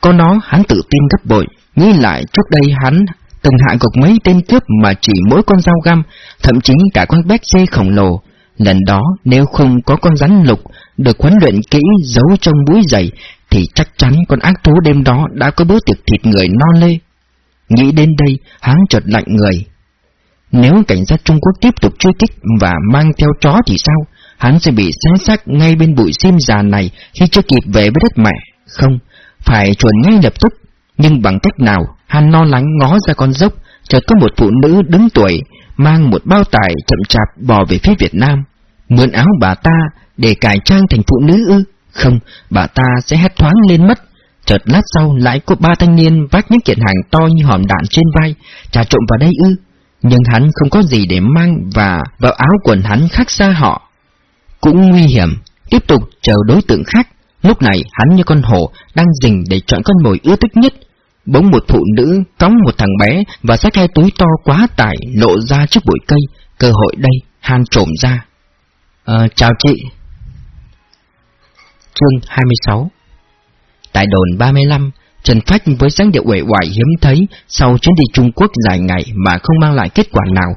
Có nó hắn tự tin gấp bội, nghĩ lại trước đây hắn từng hạ gục mấy tên cướp mà chỉ mỗi con dao găm, thậm chí cả con béc dê khổng lồ. Lần đó nếu không có con rắn lục được huấn luyện kỹ giấu trong búi giày thì chắc chắn con ác thú đêm đó đã có bữa tiệc thịt người no lê. Nghĩ đến đây, hắn chợt lạnh người. Nếu cảnh sát Trung Quốc tiếp tục truy kích và mang theo chó thì sao? Hắn sẽ bị xé xác ngay bên bụi sim già này khi chưa kịp về với đất mẹ. Không, phải chuẩn ngay lập tức. Nhưng bằng cách nào, hắn lo lắng ngó ra con dốc, chợt có một phụ nữ đứng tuổi, mang một bao tải chậm chạp bò về phía Việt Nam. Mượn áo bà ta để cải trang thành phụ nữ ư? Không, bà ta sẽ hét thoáng lên mất. Chợt lát sau lại có ba thanh niên vác những kiện hàng to như hòm đạn trên vai, trà trộm vào đây ư? Nhưng hắn không có gì để mang và vào áo quần hắn khác xa họ. Cũng nguy hiểm, tiếp tục chờ đối tượng khác. Lúc này hắn như con hổ đang rình để chọn con mồi ưa thích nhất. Bỗng một phụ nữ cõng một thằng bé và xách hai túi to quá tải lộ ra trước bụi cây. Cơ hội đây, han trộm ra. À, chào chị. Chương 26 Tại đồn 35, Trần Phách với dáng điệu uể oải hiếm thấy sau chuyến đi Trung Quốc dài ngày mà không mang lại kết quả nào.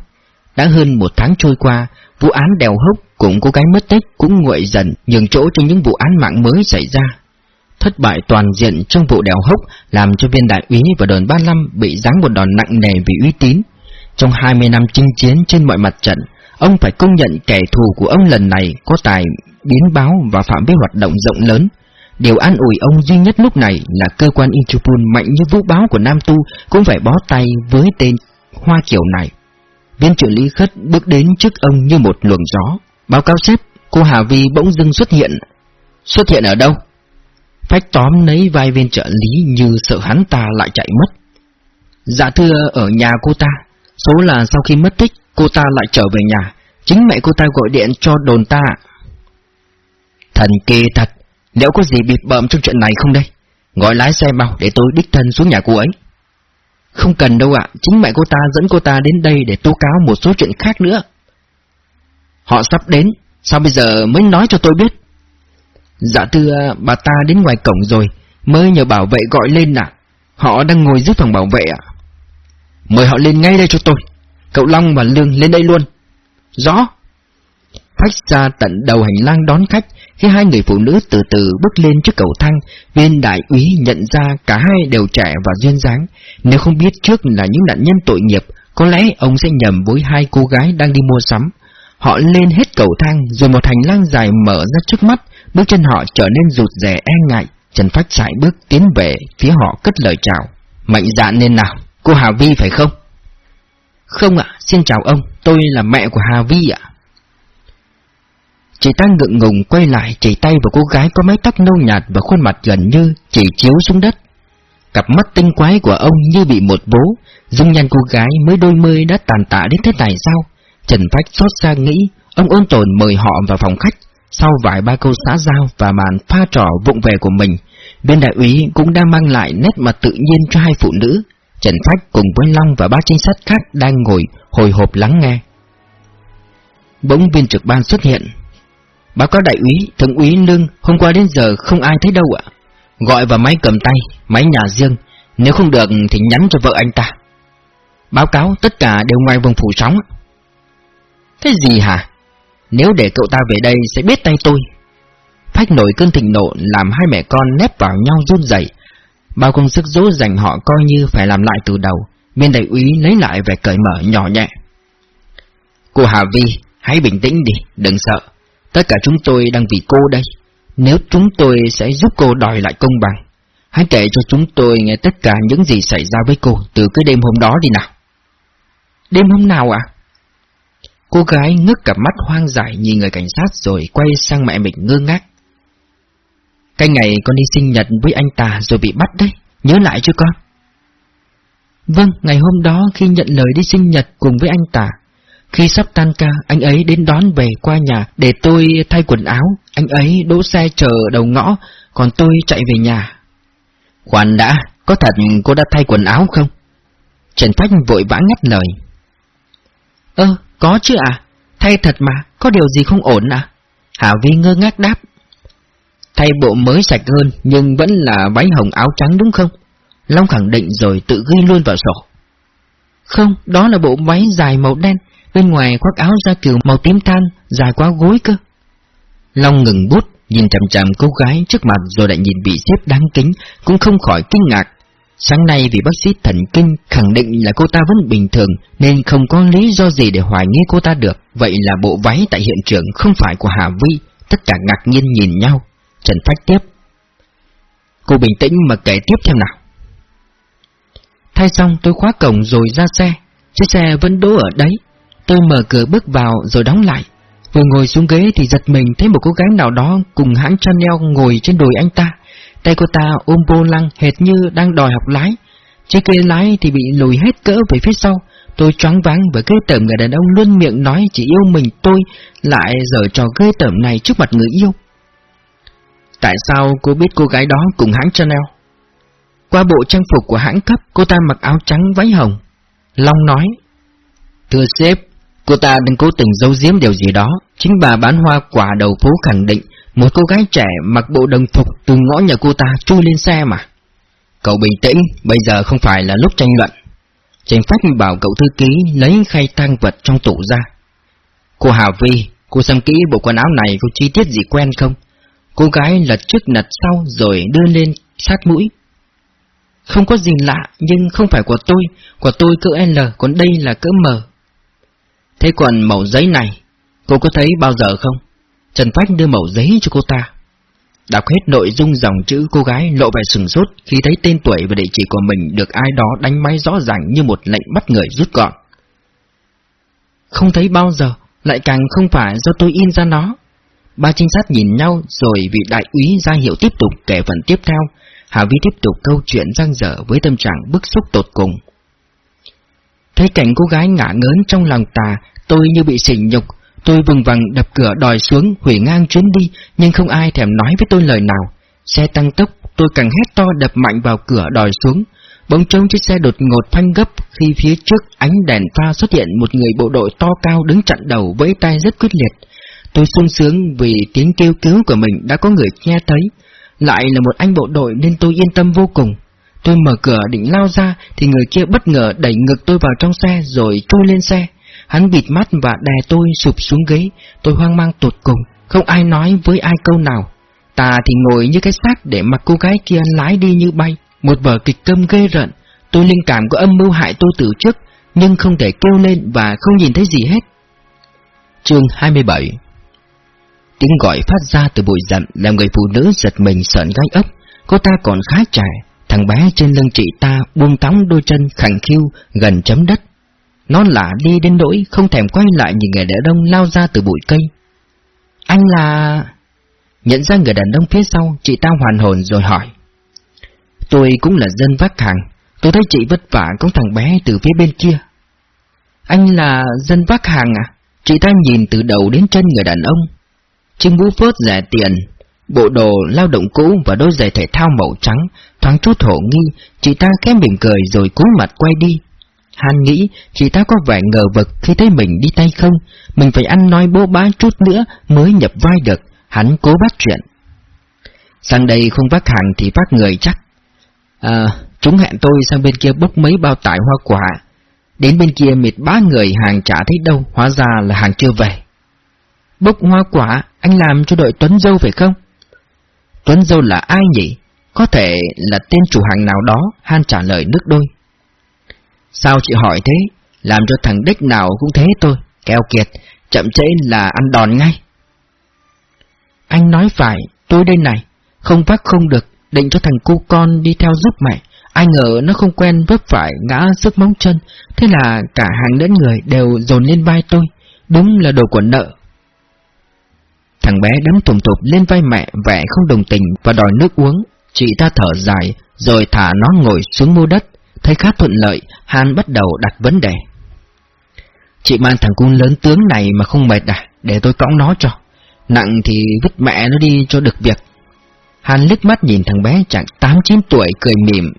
Đã hơn một tháng trôi qua, vụ án đèo hốc cũng có cái mất tích cũng nguội dần nhường chỗ cho những vụ án mạng mới xảy ra. Thất bại toàn diện trong vụ đèo hốc làm cho viên đại úy và đồn 35 bị giáng một đòn nặng nề vì uy tín. Trong 20 năm chinh chiến trên mọi mặt trận, ông phải công nhận kẻ thù của ông lần này có tài biến báo và phạm vi hoạt động rộng lớn. Điều an ủi ông duy nhất lúc này là cơ quan Interpol mạnh như vũ báo của Nam Tu cũng phải bó tay với tên Hoa Kiều này. Viên trưởng lý khất bước đến trước ông như một luồng gió. Báo cáo sếp, cô Hà Vi bỗng dưng xuất hiện. Xuất hiện ở đâu? Phách tóm lấy vai viên trợ lý như sợ hắn ta lại chạy mất. Dạ thưa ở nhà cô ta, số là sau khi mất tích, cô ta lại trở về nhà. Chính mẹ cô ta gọi điện cho đồn ta. Thần kỳ thật, liệu có gì bịp bợm trong chuyện này không đây? Gọi lái xe mau để tôi đích thân xuống nhà cô ấy. Không cần đâu ạ, chính mẹ cô ta dẫn cô ta đến đây để tố cáo một số chuyện khác nữa. Họ sắp đến, sao bây giờ mới nói cho tôi biết? Dạ thưa, bà ta đến ngoài cổng rồi, mới nhờ bảo vệ gọi lên ạ. Họ đang ngồi dưới phòng bảo vệ ạ. Mời họ lên ngay đây cho tôi. Cậu Long và Lương lên đây luôn. Rõ. Khách ra tận đầu hành lang đón khách, khi hai người phụ nữ từ từ bước lên trước cầu thang, viên đại úy nhận ra cả hai đều trẻ và duyên dáng. Nếu không biết trước là những nạn nhân tội nghiệp, có lẽ ông sẽ nhầm với hai cô gái đang đi mua sắm. Họ lên hết cầu thang, rồi một hành lang dài mở ra trước mắt, bước chân họ trở nên rụt rè e ngại. Trần Phách chạy bước tiến về phía họ cất lời chào. Mạnh dạn nên nào, cô Hà Vi phải không? Không ạ, xin chào ông, tôi là mẹ của Hà Vi ạ. Chị ta ngượng ngùng quay lại chỉ tay vào cô gái có mái tóc nâu nhạt và khuôn mặt gần như chỉ chiếu xuống đất. Cặp mắt tinh quái của ông như bị một bố, dung nhan cô gái mới đôi mươi đã tàn tạ đến thế này sao? Trần Phách xót xa nghĩ, ông ôn tồn mời họ vào phòng khách, sau vài ba câu xã giao và màn pha trò vụng về của mình, bên đại úy cũng đang mang lại nét mặt tự nhiên cho hai phụ nữ. Trần Phách cùng với Long và ba trinh sát khác đang ngồi hồi hộp lắng nghe. Bỗng viên trực ban xuất hiện, Báo cáo đại úy, thượng úy Lương, hôm qua đến giờ không ai thấy đâu ạ. Gọi vào máy cầm tay, máy nhà riêng, nếu không được thì nhắn cho vợ anh ta. Báo cáo tất cả đều ngoài vùng phủ sóng. Thế gì hả? Nếu để cậu ta về đây sẽ biết tay tôi. Phách nổi cơn thịnh nộ làm hai mẹ con nép vào nhau run rẩy. Bao công sức dỗ dành họ coi như phải làm lại từ đầu. Viên đại úy lấy lại vẻ cởi mở nhỏ nhẹ. Cô Hà Vi, hãy bình tĩnh đi, đừng sợ. Tất cả chúng tôi đang vì cô đây. Nếu chúng tôi sẽ giúp cô đòi lại công bằng. Hãy kể cho chúng tôi nghe tất cả những gì xảy ra với cô từ cái đêm hôm đó đi nào. Đêm hôm nào ạ? Cô gái ngước cặp mắt hoang dại nhìn người cảnh sát rồi quay sang mẹ mình ngơ ngác. Cái ngày con đi sinh nhật với anh ta rồi bị bắt đấy, nhớ lại chưa con? Vâng, ngày hôm đó khi nhận lời đi sinh nhật cùng với anh ta, Khi sắp tan ca, anh ấy đến đón về qua nhà để tôi thay quần áo. Anh ấy đỗ xe chờ đầu ngõ, còn tôi chạy về nhà. Khoan đã, có thật cô đã thay quần áo không? Trần Phách vội vã ngắt lời. Ơ, có chứ à? Thay thật mà, có điều gì không ổn à? Hà Vi ngơ ngác đáp. Thay bộ mới sạch hơn, nhưng vẫn là váy hồng áo trắng đúng không? Long khẳng định rồi tự ghi luôn vào sổ. Không, đó là bộ váy dài màu đen, bên ngoài khoác áo da kiểu màu tím than, dài quá gối cơ. Long ngừng bút, nhìn chằm chằm cô gái trước mặt rồi lại nhìn bị xếp đáng kính, cũng không khỏi kinh ngạc. Sáng nay vì bác sĩ thần kinh khẳng định là cô ta vẫn bình thường nên không có lý do gì để hoài nghi cô ta được. Vậy là bộ váy tại hiện trường không phải của Hà Vi, tất cả ngạc nhiên nhìn nhau. Trần Phách tiếp. Cô bình tĩnh mà kể tiếp theo nào. Thay xong tôi khóa cổng rồi ra xe, chiếc xe vẫn đỗ ở đấy. Tôi mở cửa bước vào rồi đóng lại. Vừa ngồi xuống ghế thì giật mình thấy một cô gái nào đó cùng hãng Chanel ngồi trên đùi anh ta. Tay cô ta ôm vô lăng hệt như đang đòi học lái. Chiếc ghế lái thì bị lùi hết cỡ về phía sau. Tôi choáng váng với ghê tởm người đàn ông luôn miệng nói chỉ yêu mình tôi, lại dở trò ghê tởm này trước mặt người yêu. Tại sao cô biết cô gái đó cùng hãng Chanel? Qua bộ trang phục của hãng cấp, cô ta mặc áo trắng váy hồng. Long nói, Thưa sếp, cô ta đừng cố tình giấu giếm điều gì đó. Chính bà bán hoa quả đầu phố khẳng định một cô gái trẻ mặc bộ đồng phục từ ngõ nhà cô ta chui lên xe mà. Cậu bình tĩnh, bây giờ không phải là lúc tranh luận. Tranh phách bảo cậu thư ký lấy khay tang vật trong tủ ra. Cô Hà Vi, cô xem kỹ bộ quần áo này có chi tiết gì quen không? Cô gái lật trước lật sau rồi đưa lên sát mũi. Không có gì lạ, nhưng không phải của tôi, của tôi cỡ L, còn đây là cỡ M. Thế còn mẫu giấy này, cô có thấy bao giờ không? Trần Phách đưa mẫu giấy cho cô ta. Đọc hết nội dung dòng chữ cô gái lộ vẻ sừng sốt khi thấy tên tuổi và địa chỉ của mình được ai đó đánh máy rõ ràng như một lệnh bắt người rút gọn. Không thấy bao giờ, lại càng không phải do tôi in ra nó. Ba trinh sát nhìn nhau rồi vị đại úy ra hiệu tiếp tục kể phần tiếp theo. Hà Vi tiếp tục câu chuyện răng dở với tâm trạng bức xúc tột cùng. Thấy cảnh cô gái ngã ngớn trong lòng tà, tôi như bị sỉ nhục. Tôi vừng vằng đập cửa đòi xuống, hủy ngang chuyến đi, nhưng không ai thèm nói với tôi lời nào. Xe tăng tốc, tôi càng hét to đập mạnh vào cửa đòi xuống. Bỗng trông chiếc xe đột ngột phanh gấp khi phía trước ánh đèn pha xuất hiện một người bộ đội to cao đứng chặn đầu với tay rất quyết liệt. Tôi sung sướng vì tiếng kêu cứu của mình đã có người nghe thấy. Lại là một anh bộ đội nên tôi yên tâm vô cùng. Tôi mở cửa định lao ra thì người kia bất ngờ đẩy ngực tôi vào trong xe rồi chui lên xe. Hắn bịt mắt và đè tôi sụp xuống ghế. Tôi hoang mang tột cùng, không ai nói với ai câu nào. Ta thì ngồi như cái xác để mặc cô gái kia lái đi như bay. Một vở kịch câm ghê rợn. Tôi linh cảm có âm mưu hại tôi từ trước, nhưng không thể kêu lên và không nhìn thấy gì hết. Chương 27 Tiếng gọi phát ra từ bụi rậm làm người phụ nữ giật mình sợn gai ốc. Cô ta còn khá trẻ, thằng bé trên lưng chị ta buông tóng đôi chân khẳng khiu gần chấm đất. Nó lạ đi đến nỗi không thèm quay lại nhìn người đàn ông lao ra từ bụi cây. Anh là... Nhận ra người đàn ông phía sau, chị ta hoàn hồn rồi hỏi. Tôi cũng là dân vác hàng, tôi thấy chị vất vả có thằng bé từ phía bên kia. Anh là dân vác hàng à? Chị ta nhìn từ đầu đến chân người đàn ông, Chiếc mũ phớt rẻ tiền, bộ đồ lao động cũ và đôi giày thể thao màu trắng, thoáng chút hổ nghi, chị ta khẽ mỉm cười rồi cúi mặt quay đi. Hàn nghĩ chị ta có vẻ ngờ vực khi thấy mình đi tay không, mình phải ăn nói bố bá chút nữa mới nhập vai được, hắn cố bắt chuyện. Sang đây không vác hàng thì vác người chắc. À, chúng hẹn tôi sang bên kia bốc mấy bao tải hoa quả. Đến bên kia mệt ba người hàng trả thấy đâu, hóa ra là hàng chưa về. Bốc hoa quả, anh làm cho đội Tuấn Dâu phải không? Tuấn Dâu là ai nhỉ? Có thể là tên chủ hàng nào đó, Han trả lời nước đôi. Sao chị hỏi thế? Làm cho thằng đích nào cũng thế thôi, keo kiệt, chậm trễ là ăn đòn ngay. Anh nói phải, tôi đây này, không vác không được, định cho thằng cu con đi theo giúp mẹ. Ai ngờ nó không quen vấp phải ngã sức móng chân, thế là cả hàng lẫn người đều dồn lên vai tôi. Đúng là đồ của nợ, Thằng bé đấm tùm tụp lên vai mẹ vẻ không đồng tình và đòi nước uống. Chị ta thở dài, rồi thả nó ngồi xuống mua đất. Thấy khá thuận lợi, Han bắt đầu đặt vấn đề. Chị mang thằng cún lớn tướng này mà không mệt à, để tôi cõng nó cho. Nặng thì vứt mẹ nó đi cho được việc. han liếc mắt nhìn thằng bé chẳng 8-9 tuổi cười mỉm.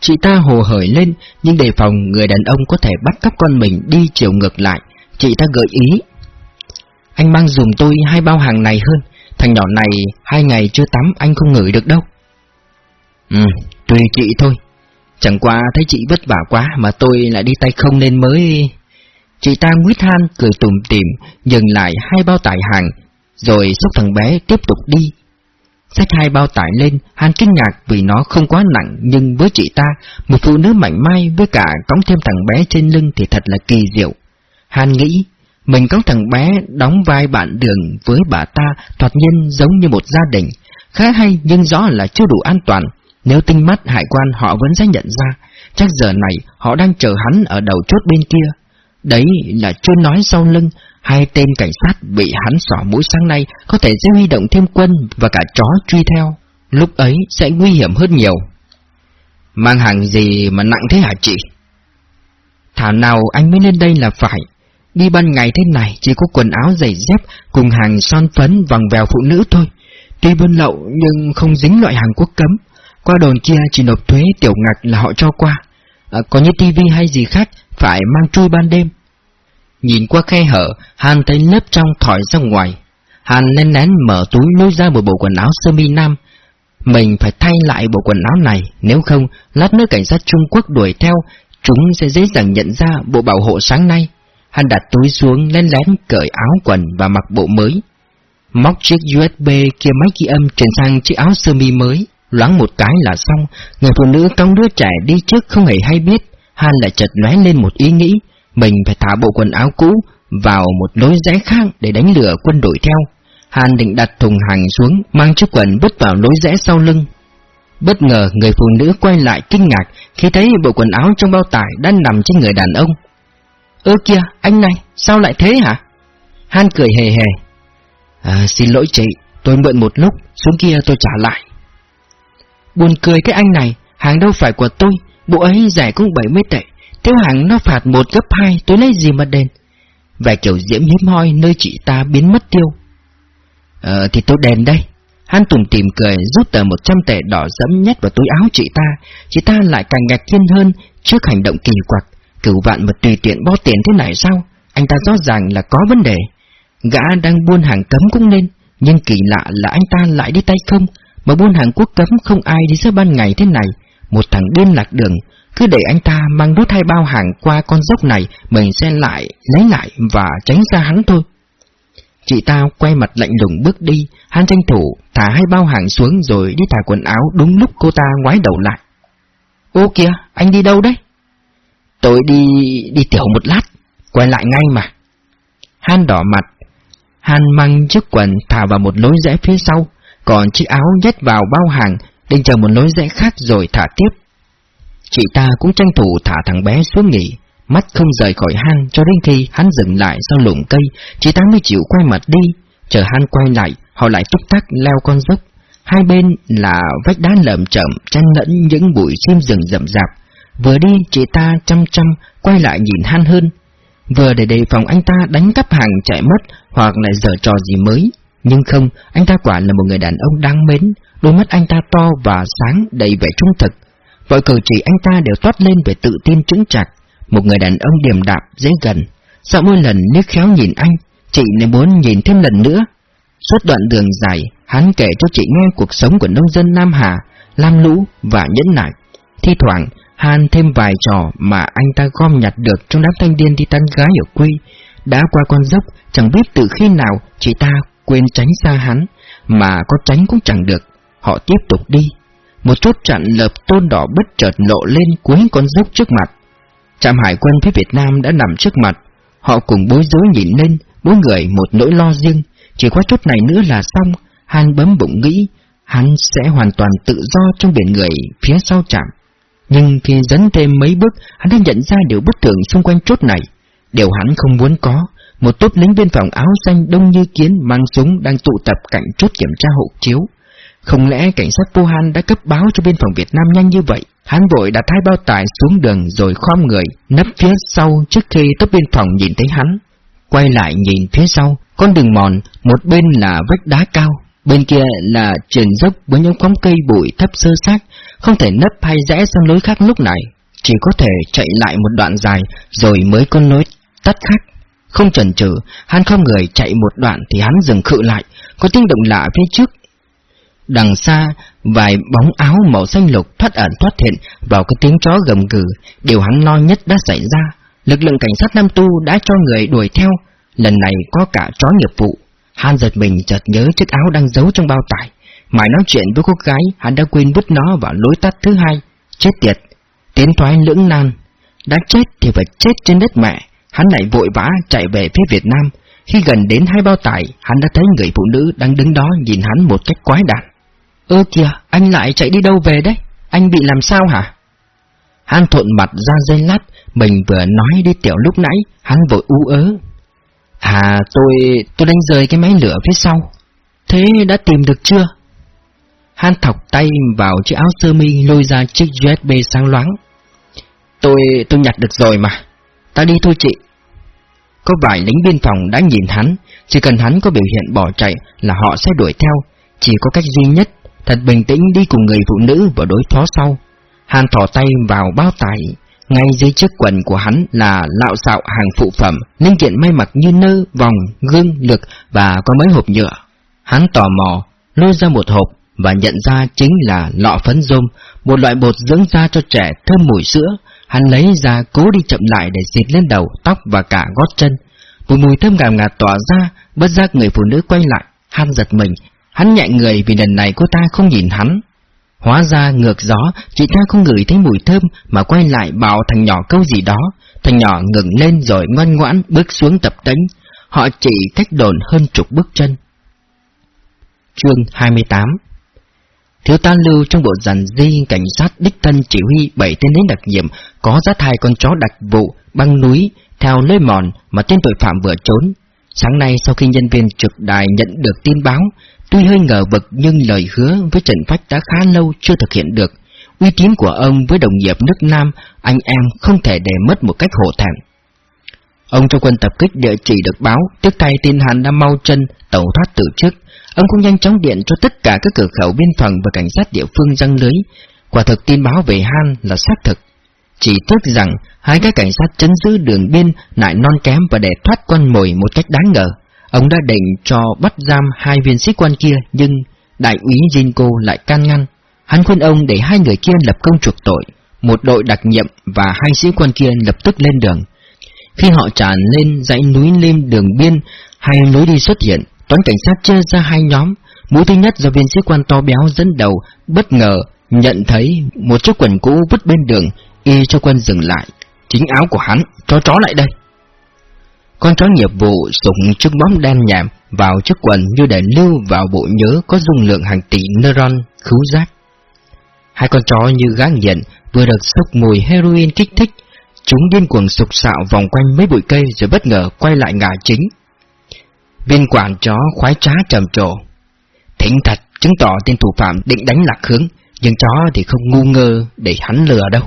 Chị ta hồ hởi lên, nhưng đề phòng người đàn ông có thể bắt cóc con mình đi chiều ngược lại. Chị ta gợi ý. Anh mang dùm tôi hai bao hàng này hơn, thằng nhỏ này hai ngày chưa tắm anh không ngửi được đâu. Ừ, tùy chị thôi. Chẳng qua thấy chị vất vả quá mà tôi lại đi tay không nên mới... Chị ta nguyết han cười tùm tìm, dừng lại hai bao tải hàng, rồi xúc thằng bé tiếp tục đi. Xách hai bao tải lên, Han kinh ngạc vì nó không quá nặng, nhưng với chị ta, một phụ nữ mảnh mai với cả cõng thêm thằng bé trên lưng thì thật là kỳ diệu. Han nghĩ, mình có thằng bé đóng vai bạn đường với bà ta thoạt nhiên giống như một gia đình, khá hay nhưng rõ là chưa đủ an toàn. Nếu tinh mắt hải quan họ vẫn sẽ nhận ra, chắc giờ này họ đang chờ hắn ở đầu chốt bên kia. Đấy là chưa nói sau lưng, hai tên cảnh sát bị hắn xỏ mũi sáng nay có thể sẽ huy động thêm quân và cả chó truy theo. Lúc ấy sẽ nguy hiểm hơn nhiều. Mang hàng gì mà nặng thế hả chị? Thảo nào anh mới lên đây là phải. Đi ban ngày thế này chỉ có quần áo giày dép cùng hàng son phấn vòng vèo phụ nữ thôi. Tuy buôn lậu nhưng không dính loại hàng quốc cấm. Qua đồn kia chỉ nộp thuế tiểu ngạch là họ cho qua. À, có như tivi hay gì khác phải mang chui ban đêm. Nhìn qua khe hở, Hàn thấy lớp trong thỏi ra ngoài. Hàn nên nén mở túi lôi ra một bộ quần áo sơ mi nam. Mình phải thay lại bộ quần áo này, nếu không, lát nữa cảnh sát Trung Quốc đuổi theo, chúng sẽ dễ dàng nhận ra bộ bảo hộ sáng nay. Hắn đặt túi xuống lén lén cởi áo quần và mặc bộ mới. Móc chiếc USB kia máy ghi âm chuyển sang chiếc áo sơ mi mới, loáng một cái là xong, người phụ nữ cong đứa trẻ đi trước không hề hay biết, Han lại chợt lóe lên một ý nghĩ, mình phải thả bộ quần áo cũ vào một lối rẽ khác để đánh lửa quân đội theo. Han định đặt thùng hàng xuống, mang chiếc quần vứt vào lối rẽ sau lưng. Bất ngờ người phụ nữ quay lại kinh ngạc khi thấy bộ quần áo trong bao tải đang nằm trên người đàn ông. Ơ kìa, anh này, sao lại thế hả? Han cười hề hề. À, xin lỗi chị, tôi mượn một lúc, xuống kia tôi trả lại. Buồn cười cái anh này, hàng đâu phải của tôi, bộ ấy rẻ cũng 70 tệ, Tiêu hàng nó phạt một gấp hai, tôi lấy gì mà đền? Vài kiểu diễm hiếm hoi nơi chị ta biến mất tiêu. Ờ, thì tôi đền đây. Han Tùng tìm cười rút tờ 100 tệ đỏ dẫm nhét vào túi áo chị ta. Chị ta lại càng ngạc nhiên hơn trước hành động kỳ quặc. Cửu vạn mà tùy tiện bó tiền thế này sao? Anh ta rõ ràng là có vấn đề. Gã đang buôn hàng cấm cũng nên, nhưng kỳ lạ là anh ta lại đi tay không. Mà buôn hàng quốc cấm không ai đi giữa ban ngày thế này. Một thằng điên lạc đường, cứ để anh ta mang đốt hai bao hàng qua con dốc này, mình sẽ lại, lấy lại và tránh ra hắn thôi. Chị ta quay mặt lạnh lùng bước đi, hắn tranh thủ thả hai bao hàng xuống rồi đi thả quần áo đúng lúc cô ta ngoái đầu lại. Ô kìa, anh đi đâu đấy? Tôi đi... đi tiểu một lát, quay lại ngay mà. Han đỏ mặt, Han mang chiếc quần thả vào một lối rẽ phía sau, còn chiếc áo nhét vào bao hàng, định chờ một lối rẽ khác rồi thả tiếp. Chị ta cũng tranh thủ thả thằng bé xuống nghỉ, mắt không rời khỏi han cho đến khi hắn dừng lại sau lùm cây, chị ta mới chịu quay mặt đi. Chờ han quay lại, họ lại túc tắc leo con dốc. Hai bên là vách đá lởm chậm, chen lẫn những bụi chim rừng rậm rạp. Vừa đi, chị ta chăm chăm quay lại nhìn han hơn. Vừa để đề phòng anh ta đánh cắp hàng chạy mất hoặc lại dở trò gì mới. Nhưng không, anh ta quả là một người đàn ông đáng mến, đôi mắt anh ta to và sáng đầy vẻ trung thực. Mọi cử chỉ anh ta đều toát lên về tự tin chững chặt, một người đàn ông điềm đạm, dễ gần. Sau mỗi lần liếc khéo nhìn anh, chị lại muốn nhìn thêm lần nữa. Suốt đoạn đường dài, hắn kể cho chị nghe cuộc sống của nông dân Nam Hà, lam lũ và nhẫn nại. Thi thoảng, Han thêm vài trò mà anh ta gom nhặt được trong đám thanh niên đi tán gái ở quê. Đã qua con dốc, chẳng biết từ khi nào chị ta quên tránh xa hắn, mà có tránh cũng chẳng được. Họ tiếp tục đi, một chốt chặn lợp tôn đỏ bất chợt lộ lên cuối con dốc trước mặt. Trạm hải quân phía Việt Nam đã nằm trước mặt, họ cùng bối rối nhìn lên, mỗi người một nỗi lo riêng, chỉ qua chốt này nữa là xong, Han bấm bụng nghĩ, hắn sẽ hoàn toàn tự do trong biển người phía sau trạm. Nhưng khi dẫn thêm mấy bước, hắn đã nhận ra điều bất thường xung quanh chốt này. Điều hắn không muốn có, một tốp lính biên phòng áo xanh đông như kiến mang súng đang tụ tập cạnh chốt kiểm tra hộ chiếu. Không lẽ cảnh sát Pohan đã cấp báo cho biên phòng Việt Nam nhanh như vậy? Hắn vội đặt hai bao tải xuống đường rồi khom người, nấp phía sau trước khi tốp biên phòng nhìn thấy hắn. Quay lại nhìn phía sau, con đường mòn, một bên là vách đá cao, bên kia là triển dốc với những khóm cây bụi thấp sơ sát, không thể nấp hay rẽ sang lối khác lúc này, chỉ có thể chạy lại một đoạn dài rồi mới có lối tắt khác. Không chần chừ, hắn không người chạy một đoạn thì hắn dừng khự lại, có tiếng động lạ phía trước. Đằng xa, vài bóng áo màu xanh lục thoát ẩn thoát hiện vào cái tiếng chó gầm gừ, điều hắn lo nhất đã xảy ra. Lực lượng cảnh sát Nam Tu đã cho người đuổi theo, lần này có cả chó nghiệp vụ. Hắn giật mình chợt nhớ chiếc áo đang giấu trong bao tải. Mãi nói chuyện với cô gái, hắn đã quên vứt nó vào lối tắt thứ hai. Chết tiệt, tiến thoái lưỡng nan. Đã chết thì phải chết trên đất mẹ. Hắn lại vội vã chạy về phía Việt Nam. Khi gần đến hai bao tải, hắn đã thấy người phụ nữ đang đứng đó nhìn hắn một cách quái đản. Ơ kìa, anh lại chạy đi đâu về đấy? Anh bị làm sao hả? Hắn thuận mặt ra dây lát, mình vừa nói đi tiểu lúc nãy, hắn vội u ớ. À, tôi, tôi đánh rơi cái máy lửa phía sau. Thế đã tìm được chưa? Han thọc tay vào chiếc áo sơ mi lôi ra chiếc USB sáng loáng. Tôi, tôi nhặt được rồi mà. Ta đi thôi chị. Có vài lính biên phòng đã nhìn hắn, chỉ cần hắn có biểu hiện bỏ chạy là họ sẽ đuổi theo. Chỉ có cách duy nhất, thật bình tĩnh đi cùng người phụ nữ và đối phó sau. Han thỏ tay vào bao tải, ngay dưới chiếc quần của hắn là lạo xạo hàng phụ phẩm, linh kiện may mặc như nơ, vòng, gương, lực và có mấy hộp nhựa. Hắn tò mò, lôi ra một hộp và nhận ra chính là lọ phấn rôm, một loại bột dưỡng da cho trẻ thơm mùi sữa. Hắn lấy ra cố đi chậm lại để xịt lên đầu, tóc và cả gót chân. Một mùi thơm ngào ngạt tỏa ra, bất giác người phụ nữ quay lại, hắn giật mình. Hắn nhẹ người vì lần này cô ta không nhìn hắn. Hóa ra ngược gió, chị ta không ngửi thấy mùi thơm mà quay lại bảo thằng nhỏ câu gì đó. Thằng nhỏ ngừng lên rồi ngoan ngoãn bước xuống tập đánh. Họ chỉ cách đồn hơn chục bước chân. Chương 28 Thiếu tá Lưu trong bộ dàn di cảnh sát đích thân chỉ huy bảy tên lính đặc nhiệm có giá hai con chó đặc vụ băng núi theo lối mòn mà tên tội phạm vừa trốn. Sáng nay sau khi nhân viên trực đài nhận được tin báo, tuy hơi ngờ vực nhưng lời hứa với Trần Phách đã khá lâu chưa thực hiện được. Uy tín của ông với đồng nghiệp nước Nam, anh em không thể để mất một cách hổ thẹn. Ông trong quân tập kích địa chỉ được báo, tức tay tin Hàn đã mau chân, tẩu thoát từ trước. Ông cũng nhanh chóng điện cho tất cả các cửa khẩu biên phòng và cảnh sát địa phương răng lưới. Quả thực tin báo về Han là xác thực. Chỉ tiếc rằng hai cái cảnh sát chấn giữ đường biên lại non kém và để thoát con mồi một cách đáng ngờ. Ông đã định cho bắt giam hai viên sĩ quan kia nhưng đại úy Jinko lại can ngăn. Hắn khuyên ông để hai người kia lập công chuộc tội. Một đội đặc nhiệm và hai sĩ quan kia lập tức lên đường. Khi họ tràn lên dãy núi lên đường biên, hai lối đi xuất hiện, toán cảnh sát chia ra hai nhóm. Mũi thứ nhất do viên sĩ quan to béo dẫn đầu, bất ngờ nhận thấy một chiếc quần cũ vứt bên đường, y cho quân dừng lại. Chính áo của hắn, cho chó lại đây. Con chó nghiệp vụ sụng chiếc bóng đen nhảm vào chiếc quần như để lưu vào bộ nhớ có dung lượng hàng tỷ neuron khứu giác. Hai con chó như gã nghiện vừa được sốc mùi heroin kích thích, chúng điên cuồng sục sạo vòng quanh mấy bụi cây rồi bất ngờ quay lại ngả chính. Viên quản chó khoái trá trầm trồ. thỉnh thật, chứng tỏ tên thủ phạm định đánh lạc hướng, nhưng chó thì không ngu ngơ để hắn lừa đâu.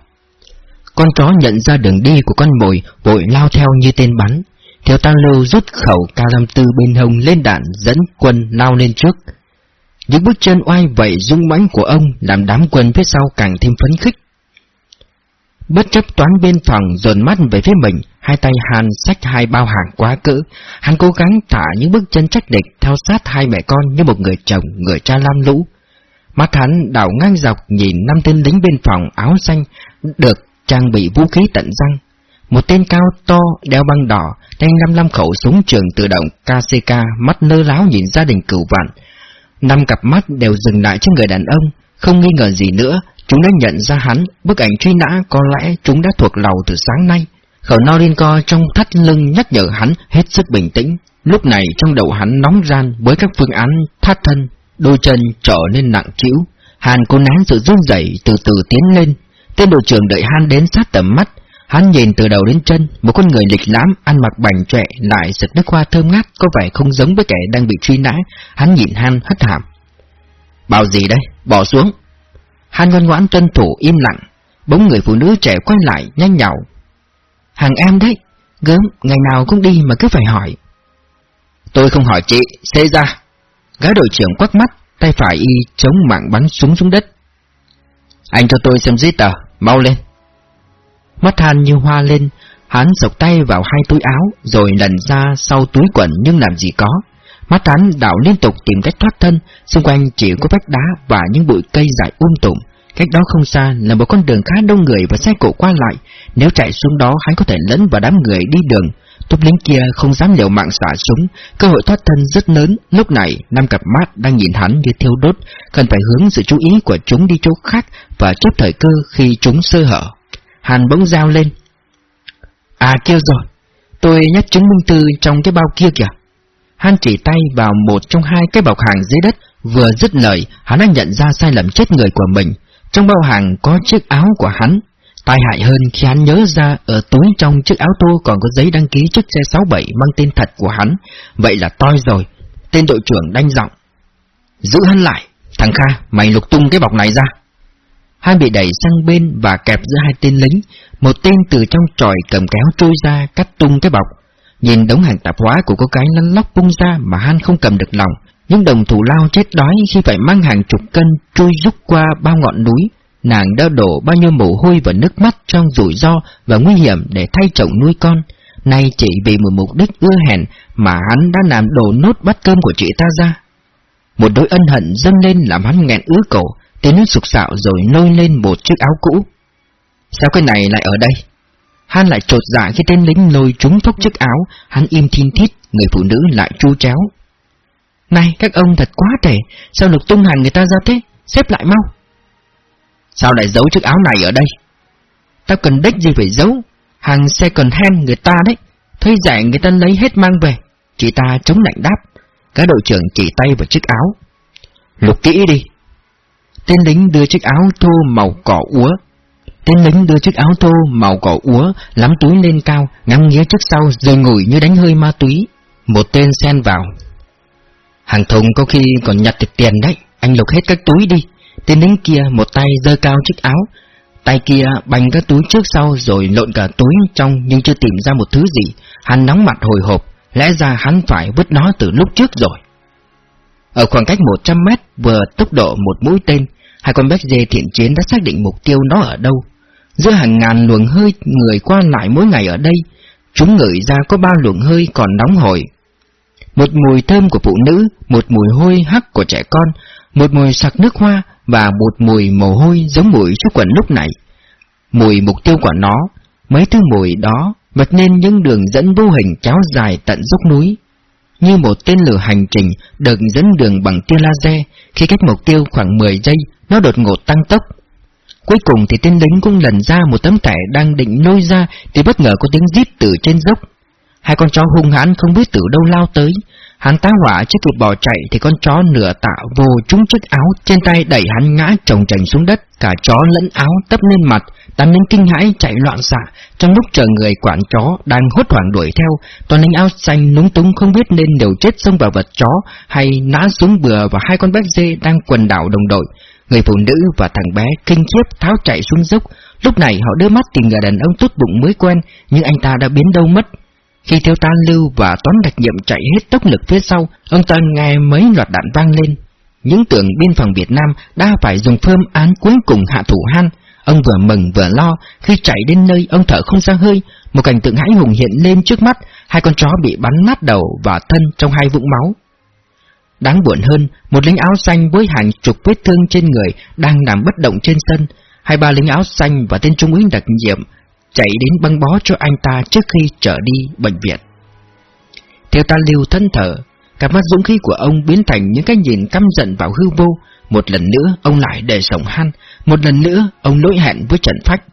Con chó nhận ra đường đi của con mồi, vội lao theo như tên bắn. Theo tăng lưu rút khẩu K-54 bên hông lên đạn dẫn quân lao lên trước. Những bước chân oai vậy rung mãnh của ông làm đám quân phía sau càng thêm phấn khích. Bất chấp toán bên phòng dồn mắt về phía mình, hai tay Hàn xách hai bao hàng quá cỡ. Hắn cố gắng thả những bước chân trách địch theo sát hai mẹ con như một người chồng, người cha lam lũ. Mắt hắn đảo ngang dọc nhìn năm tên lính bên phòng áo xanh được trang bị vũ khí tận răng. Một tên cao to, đeo băng đỏ, tay năm năm khẩu súng trường tự động KCK, mắt nơ láo nhìn gia đình cửu vạn. Năm cặp mắt đều dừng lại trên người đàn ông, không nghi ngờ gì nữa, chúng đã nhận ra hắn, bức ảnh truy nã có lẽ chúng đã thuộc lầu từ sáng nay. Khẩu co trong thắt lưng nhắc nhở hắn hết sức bình tĩnh. Lúc này trong đầu hắn nóng ran với các phương án thoát thân, đôi chân trở nên nặng trĩu. Hàn cố nén sự run rẩy từ từ tiến lên. Tên đội trưởng đợi Han đến sát tầm mắt, Hắn nhìn từ đầu đến chân, một con người lịch lãm, ăn mặc bành trệ, lại sực nước hoa thơm ngát, có vẻ không giống với kẻ đang bị truy nã. Hắn nhìn Han hất hàm. Bảo gì đây? Bỏ xuống. Han ngoan ngoãn tuân thủ im lặng. Bốn người phụ nữ trẻ quay lại nhanh nhậu. Hàng em đấy Gớm, ngày nào cũng đi mà cứ phải hỏi Tôi không hỏi chị, xê ra Gái đội trưởng quắc mắt Tay phải y chống mạng bắn súng xuống đất Anh cho tôi xem giấy tờ Mau lên Mắt han như hoa lên, Hắn sộc tay vào hai túi áo, Rồi lần ra sau túi quần nhưng làm gì có. Mắt hắn đảo liên tục tìm cách thoát thân, Xung quanh chỉ có vách đá Và những bụi cây dài um tùm. Cách đó không xa là một con đường khá đông người và xe cộ qua lại. Nếu chạy xuống đó, hắn có thể lẫn vào đám người đi đường. Tốp lính kia không dám liều mạng xả súng. Cơ hội thoát thân rất lớn. Lúc này, năm cặp mắt đang nhìn hắn như thiêu đốt. Cần phải hướng sự chú ý của chúng đi chỗ khác Và chấp thời cơ khi chúng sơ hở. Hàn bỗng giao lên. À kêu rồi. Tôi nhắc chứng minh thư trong cái bao kia kìa. Hắn chỉ tay vào một trong hai cái bọc hàng dưới đất, Vừa dứt lời, Hắn đã nhận ra sai lầm chết người của mình. Trong bao hàng có chiếc áo của hắn. Tai hại hơn khi hắn nhớ ra Ở túi trong chiếc áo tô còn có giấy đăng ký chiếc xe 67 mang tên thật của hắn. Vậy là toi rồi. Tên đội trưởng đanh giọng. Giữ hắn lại. Thằng Kha, mày lục tung cái bọc này ra. Hai bị đẩy sang bên và kẹp giữa hai tên lính, Một tên từ trong tròi cầm kéo trôi ra cắt tung cái bọc. Nhìn đống hàng tạp hóa của cô gái lăn lóc bung ra mà Han không cầm được lòng, Những đồng thủ lao chết đói khi phải mang hàng chục cân trôi rút qua bao ngọn núi. Nàng đã đổ bao nhiêu mồ hôi và nước mắt trong rủi ro và nguy hiểm để thay chồng nuôi con. Nay chỉ vì một mục đích ưa hèn mà hắn đã làm đổ nốt bát cơm của chị ta ra. Một đôi ân hận dâng lên làm hắn nghẹn ứa cổ. Tên nước sục sạo rồi nôi lên một chiếc áo cũ. Sao cái này lại ở đây? Hắn lại trột dạ khi tên lính lôi trúng thốc chiếc áo Hắn im thiên thít, người phụ nữ lại chu chéo. Này các ông thật quá tệ Sao lục tung hàng người ta ra thế? Xếp lại mau. Sao lại giấu chiếc áo này ở đây? Tao cần đếch gì phải giấu? Hàng xe cần hen người ta đấy. Thấy rẻ người ta lấy hết mang về. Chị ta chống lạnh đáp. Các đội trưởng chỉ tay vào chiếc áo. Lục kỹ đi. Tên lính đưa chiếc áo thô màu cỏ úa Tên lính đưa chiếc áo thô màu cỏ úa Lắm túi lên cao Ngắm nghía trước sau rồi ngồi như đánh hơi ma túy Một tên xen vào Hàng thùng có khi còn nhặt được tiền đấy Anh lục hết các túi đi Tên lính kia một tay giơ cao chiếc áo Tay kia bành các túi trước sau rồi lộn cả túi trong nhưng chưa tìm ra một thứ gì. Hắn nóng mặt hồi hộp, lẽ ra hắn phải vứt nó từ lúc trước rồi. Ở khoảng cách 100 mét vừa tốc độ một mũi tên, hai con béc dê thiện chiến đã xác định mục tiêu nó ở đâu. Giữa hàng ngàn luồng hơi người qua lại mỗi ngày ở đây, chúng ngửi ra có ba luồng hơi còn nóng hổi. Một mùi thơm của phụ nữ, một mùi hôi hắc của trẻ con, một mùi sặc nước hoa và một mùi mồ hôi giống mùi chiếc quần lúc nãy. Mùi mục tiêu của nó, mấy thứ mùi đó vạch nên những đường dẫn vô hình kéo dài tận dốc núi. Như một tên lửa hành trình được dẫn đường bằng tia laser, khi cách mục tiêu khoảng 10 giây, nó đột ngột tăng tốc. Cuối cùng thì tên lính cũng lần ra một tấm thẻ đang định lôi ra thì bất ngờ có tiếng rít từ trên dốc. Hai con chó hung hãn không biết từ đâu lao tới, Hắn tá hỏa chưa kịp bỏ chạy thì con chó nửa tạ vô trúng chiếc áo trên tay đẩy hắn ngã trồng trành xuống đất, cả chó lẫn áo tấp lên mặt, tàn lính kinh hãi chạy loạn xạ. Trong lúc chờ người quản chó đang hốt hoảng đuổi theo, toàn lính áo xanh lúng túng không biết nên đều chết xông vào vật chó hay nã xuống bừa và hai con bác dê đang quần đảo đồng đội. Người phụ nữ và thằng bé kinh khiếp tháo chạy xuống dốc. Lúc này họ đưa mắt tìm người đàn ông tốt bụng mới quen, nhưng anh ta đã biến đâu mất. Khi thiếu tá Lưu và toán đặc nhiệm chạy hết tốc lực phía sau, ông ta nghe mấy loạt đạn vang lên. Những tưởng biên phòng Việt Nam đã phải dùng phơm án cuối cùng hạ thủ Han. Ông vừa mừng vừa lo, khi chạy đến nơi ông thở không ra hơi, một cảnh tượng hãi hùng hiện lên trước mắt, hai con chó bị bắn nát đầu và thân trong hai vũng máu. Đáng buồn hơn, một lính áo xanh với hàng chục vết thương trên người đang nằm bất động trên sân, hai ba lính áo xanh và tên trung úy đặc nhiệm chạy đến băng bó cho anh ta trước khi trở đi bệnh viện. Theo ta lưu thân thở, cả mắt dũng khí của ông biến thành những cái nhìn căm giận vào hư vô. Một lần nữa ông lại đề sống Han, một lần nữa ông lỗi hẹn với Trần Phách.